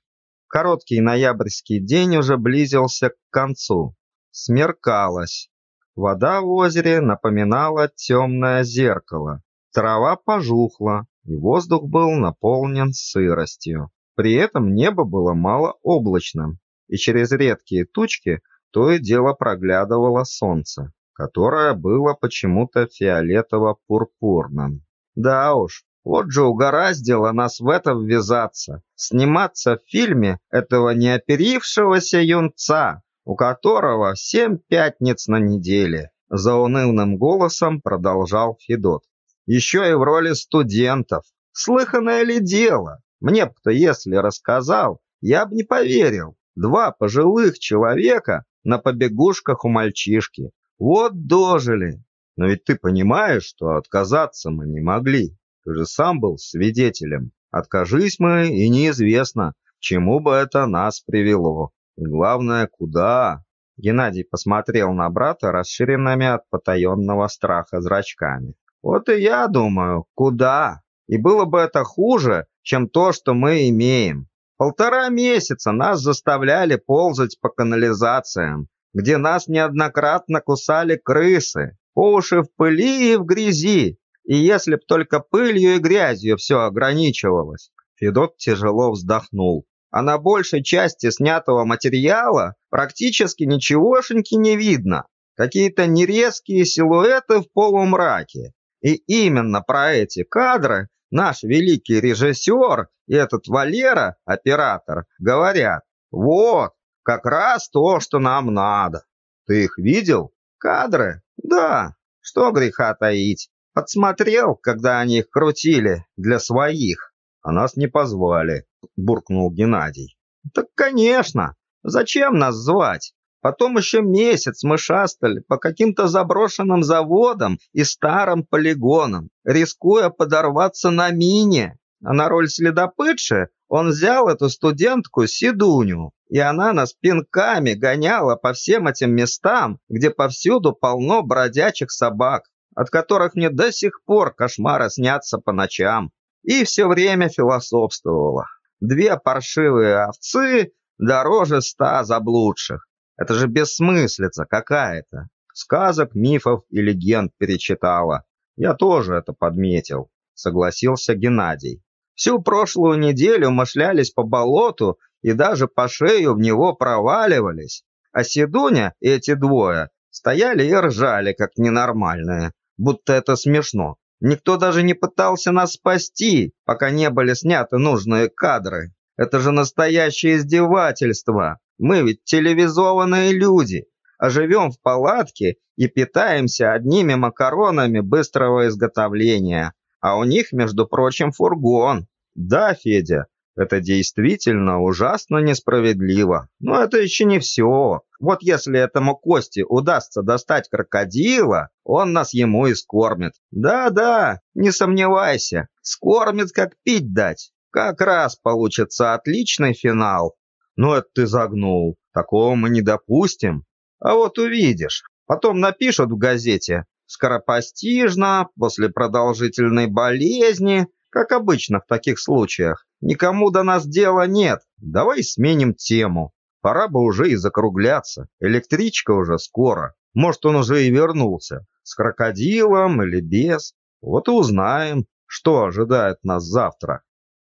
Короткий ноябрьский день уже близился к концу. Смеркалось. Вода в озере напоминала темное зеркало. Трава пожухла, и воздух был наполнен сыростью. При этом небо было малооблачным, и через редкие тучки то и дело проглядывало солнце, которое было почему-то фиолетово-пурпурным. Да уж, вот же угораздило нас в это ввязаться, сниматься в фильме этого неоперившегося юнца, у которого семь пятниц на неделе. За унывным голосом продолжал Федот. Еще и в роли студентов. Слыханное ли дело? Мне кто если рассказал, я б не поверил. Два пожилых человека на побегушках у мальчишки. Вот дожили. Но ведь ты понимаешь, что отказаться мы не могли. Же сам был свидетелем. Откажись мы, и неизвестно, к чему бы это нас привело. И главное, куда. Геннадий посмотрел на брата расширенными от потаенного страха зрачками. Вот и я думаю, куда? И было бы это хуже, чем то, что мы имеем. Полтора месяца нас заставляли ползать по канализациям, где нас неоднократно кусали крысы, по уши в пыли и в грязи. И если б только пылью и грязью все ограничивалось. Федот тяжело вздохнул. А на большей части снятого материала практически ничегошеньки не видно. Какие-то нерезкие силуэты в полумраке. И именно про эти кадры наш великий режиссер и этот Валера, оператор, говорят, вот, как раз то, что нам надо. Ты их видел? Кадры? Да, что греха таить. Подсмотрел, когда они их крутили для своих. А нас не позвали, буркнул Геннадий. Так, конечно. Зачем нас звать? Потом еще месяц мы шастали по каким-то заброшенным заводам и старым полигонам, рискуя подорваться на мине. А на роль следопытши он взял эту студентку Сидуню, и она нас пинками гоняла по всем этим местам, где повсюду полно бродячих собак, от которых мне до сих пор кошмары снятся по ночам. И все время философствовала. Две паршивые овцы дороже ста заблудших. Это же бессмыслица какая-то. Сказок, мифов и легенд перечитала. Я тоже это подметил, согласился Геннадий. Всю прошлую неделю мы шлялись по болоту и даже по шею в него проваливались. А Седуня и эти двое стояли и ржали, как ненормальные, будто это смешно. Никто даже не пытался нас спасти, пока не были сняты нужные кадры. Это же настоящее издевательство. Мы ведь телевизованные люди, а живем в палатке и питаемся одними макаронами быстрого изготовления. А у них, между прочим, фургон. Да, Федя, это действительно ужасно несправедливо. Но это еще не все. Вот если этому Косте удастся достать крокодила, он нас ему и скормит. Да-да, не сомневайся, скормит как пить дать. Как раз получится отличный финал. Ну, это ты загнул. Такого мы не допустим. А вот увидишь. Потом напишут в газете. Скоропостижно, после продолжительной болезни, как обычно в таких случаях. Никому до нас дела нет. Давай сменим тему. Пора бы уже и закругляться. Электричка уже скоро. Может, он уже и вернулся. С крокодилом или без. Вот и узнаем, что ожидает нас завтра.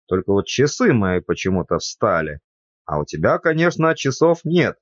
Только вот часы мои почему-то встали. А у тебя, конечно, часов нет.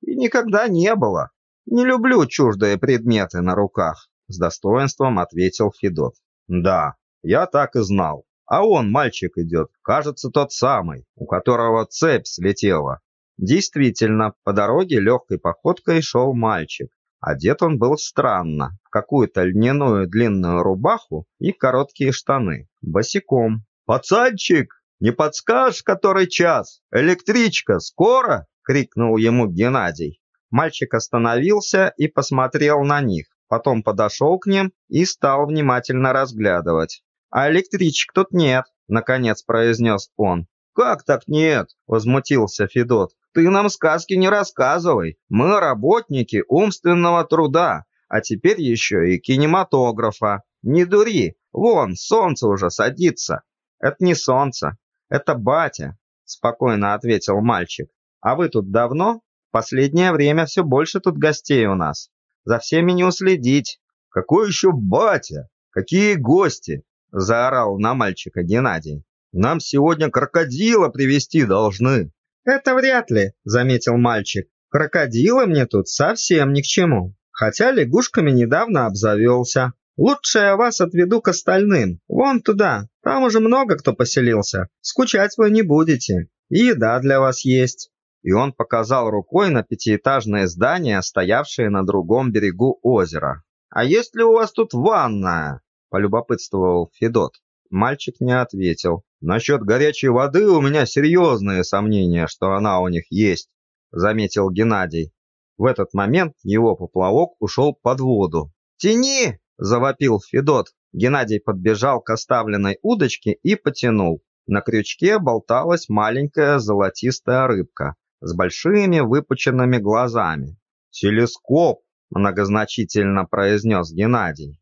И никогда не было. Не люблю чуждые предметы на руках, с достоинством ответил Федот. Да, я так и знал. А он, мальчик, идет, кажется, тот самый, у которого цепь слетела. Действительно, по дороге легкой походкой шел мальчик. Одет он был странно, в какую-то льняную длинную рубаху и короткие штаны, босиком. «Пацанчик!» Не подскажешь, который час? Электричка скоро?» — крикнул ему Геннадий. Мальчик остановился и посмотрел на них, потом подошел к ним и стал внимательно разглядывать. «А электричек тут нет», — наконец произнес он. «Как так нет?» — возмутился Федот. Ты нам сказки не рассказывай. Мы работники умственного труда, а теперь еще и кинематографа. Не дури. Вон, солнце уже садится. Это не солнце, это батя, спокойно ответил мальчик. А вы тут давно? Последнее время все больше тут гостей у нас. За всеми не уследить. Какой еще батя? Какие гости? Заорал на мальчика Геннадий. Нам сегодня крокодила привести должны. Это вряд ли, заметил мальчик. Крокодилы мне тут совсем ни к чему. Хотя лягушками недавно обзавелся. Лучше я вас отведу к остальным. Вон туда. Там уже много кто поселился. Скучать вы не будете. И еда для вас есть. И он показал рукой на пятиэтажное здание, стоявшее на другом берегу озера. «А есть ли у вас тут ванная?» – полюбопытствовал Федот. Мальчик не ответил. «Насчет горячей воды у меня серьезные сомнения, что она у них есть», – заметил Геннадий. В этот момент его поплавок ушел под воду. «Тяни!» – завопил Федот. Геннадий подбежал к оставленной удочке и потянул. На крючке болталась маленькая золотистая рыбка с большими выпученными глазами. «Телескоп!» – многозначительно произнес Геннадий.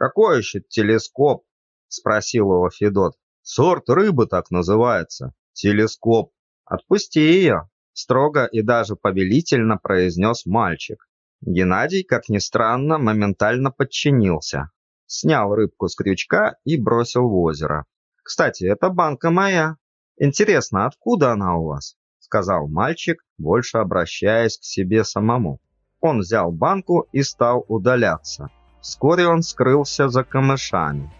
«Какой еще телескоп?» – спросил его Федот. «Сорт рыбы так называется. Телескоп». «Отпусти ее!» – строго и даже повелительно произнес мальчик. Геннадий, как ни странно, моментально подчинился. Снял рыбку с крючка и бросил в озеро. «Кстати, эта банка моя. Интересно, откуда она у вас?» сказал мальчик, больше обращаясь к себе самому. Он взял банку и стал удаляться. Вскоре он скрылся за камышами.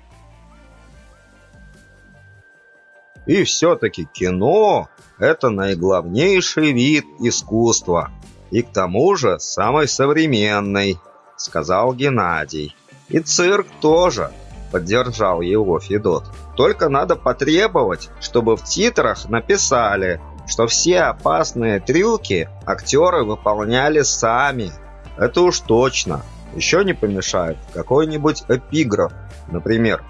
И все-таки кино – это наиглавнейший вид искусства. И к тому же самый современный, сказал Геннадий. И цирк тоже, поддержал его Федот. Только надо потребовать, чтобы в титрах написали что все опасные трюки актеры выполняли сами. Это уж точно. Еще не помешает какой-нибудь эпиграф. Например,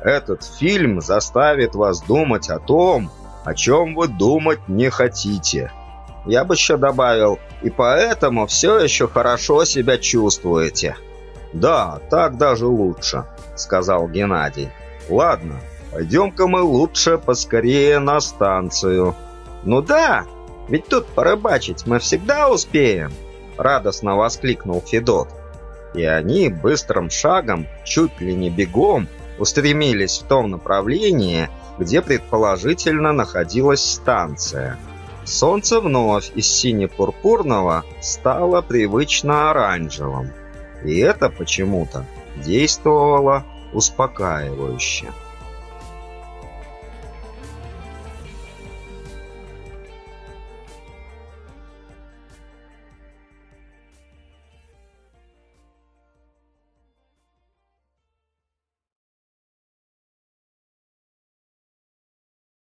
этот фильм заставит вас думать о том, о чем вы думать не хотите. Я бы еще добавил, и поэтому все еще хорошо себя чувствуете. Да, так даже лучше, сказал Геннадий. Ладно, пойдем-ка мы лучше поскорее на станцию. «Ну да, ведь тут порыбачить мы всегда успеем!» Радостно воскликнул Федот. И они быстрым шагом, чуть ли не бегом, устремились в том направлении, где предположительно находилась станция. Солнце вновь из сине-пурпурного стало привычно оранжевым. И это почему-то действовало успокаивающе.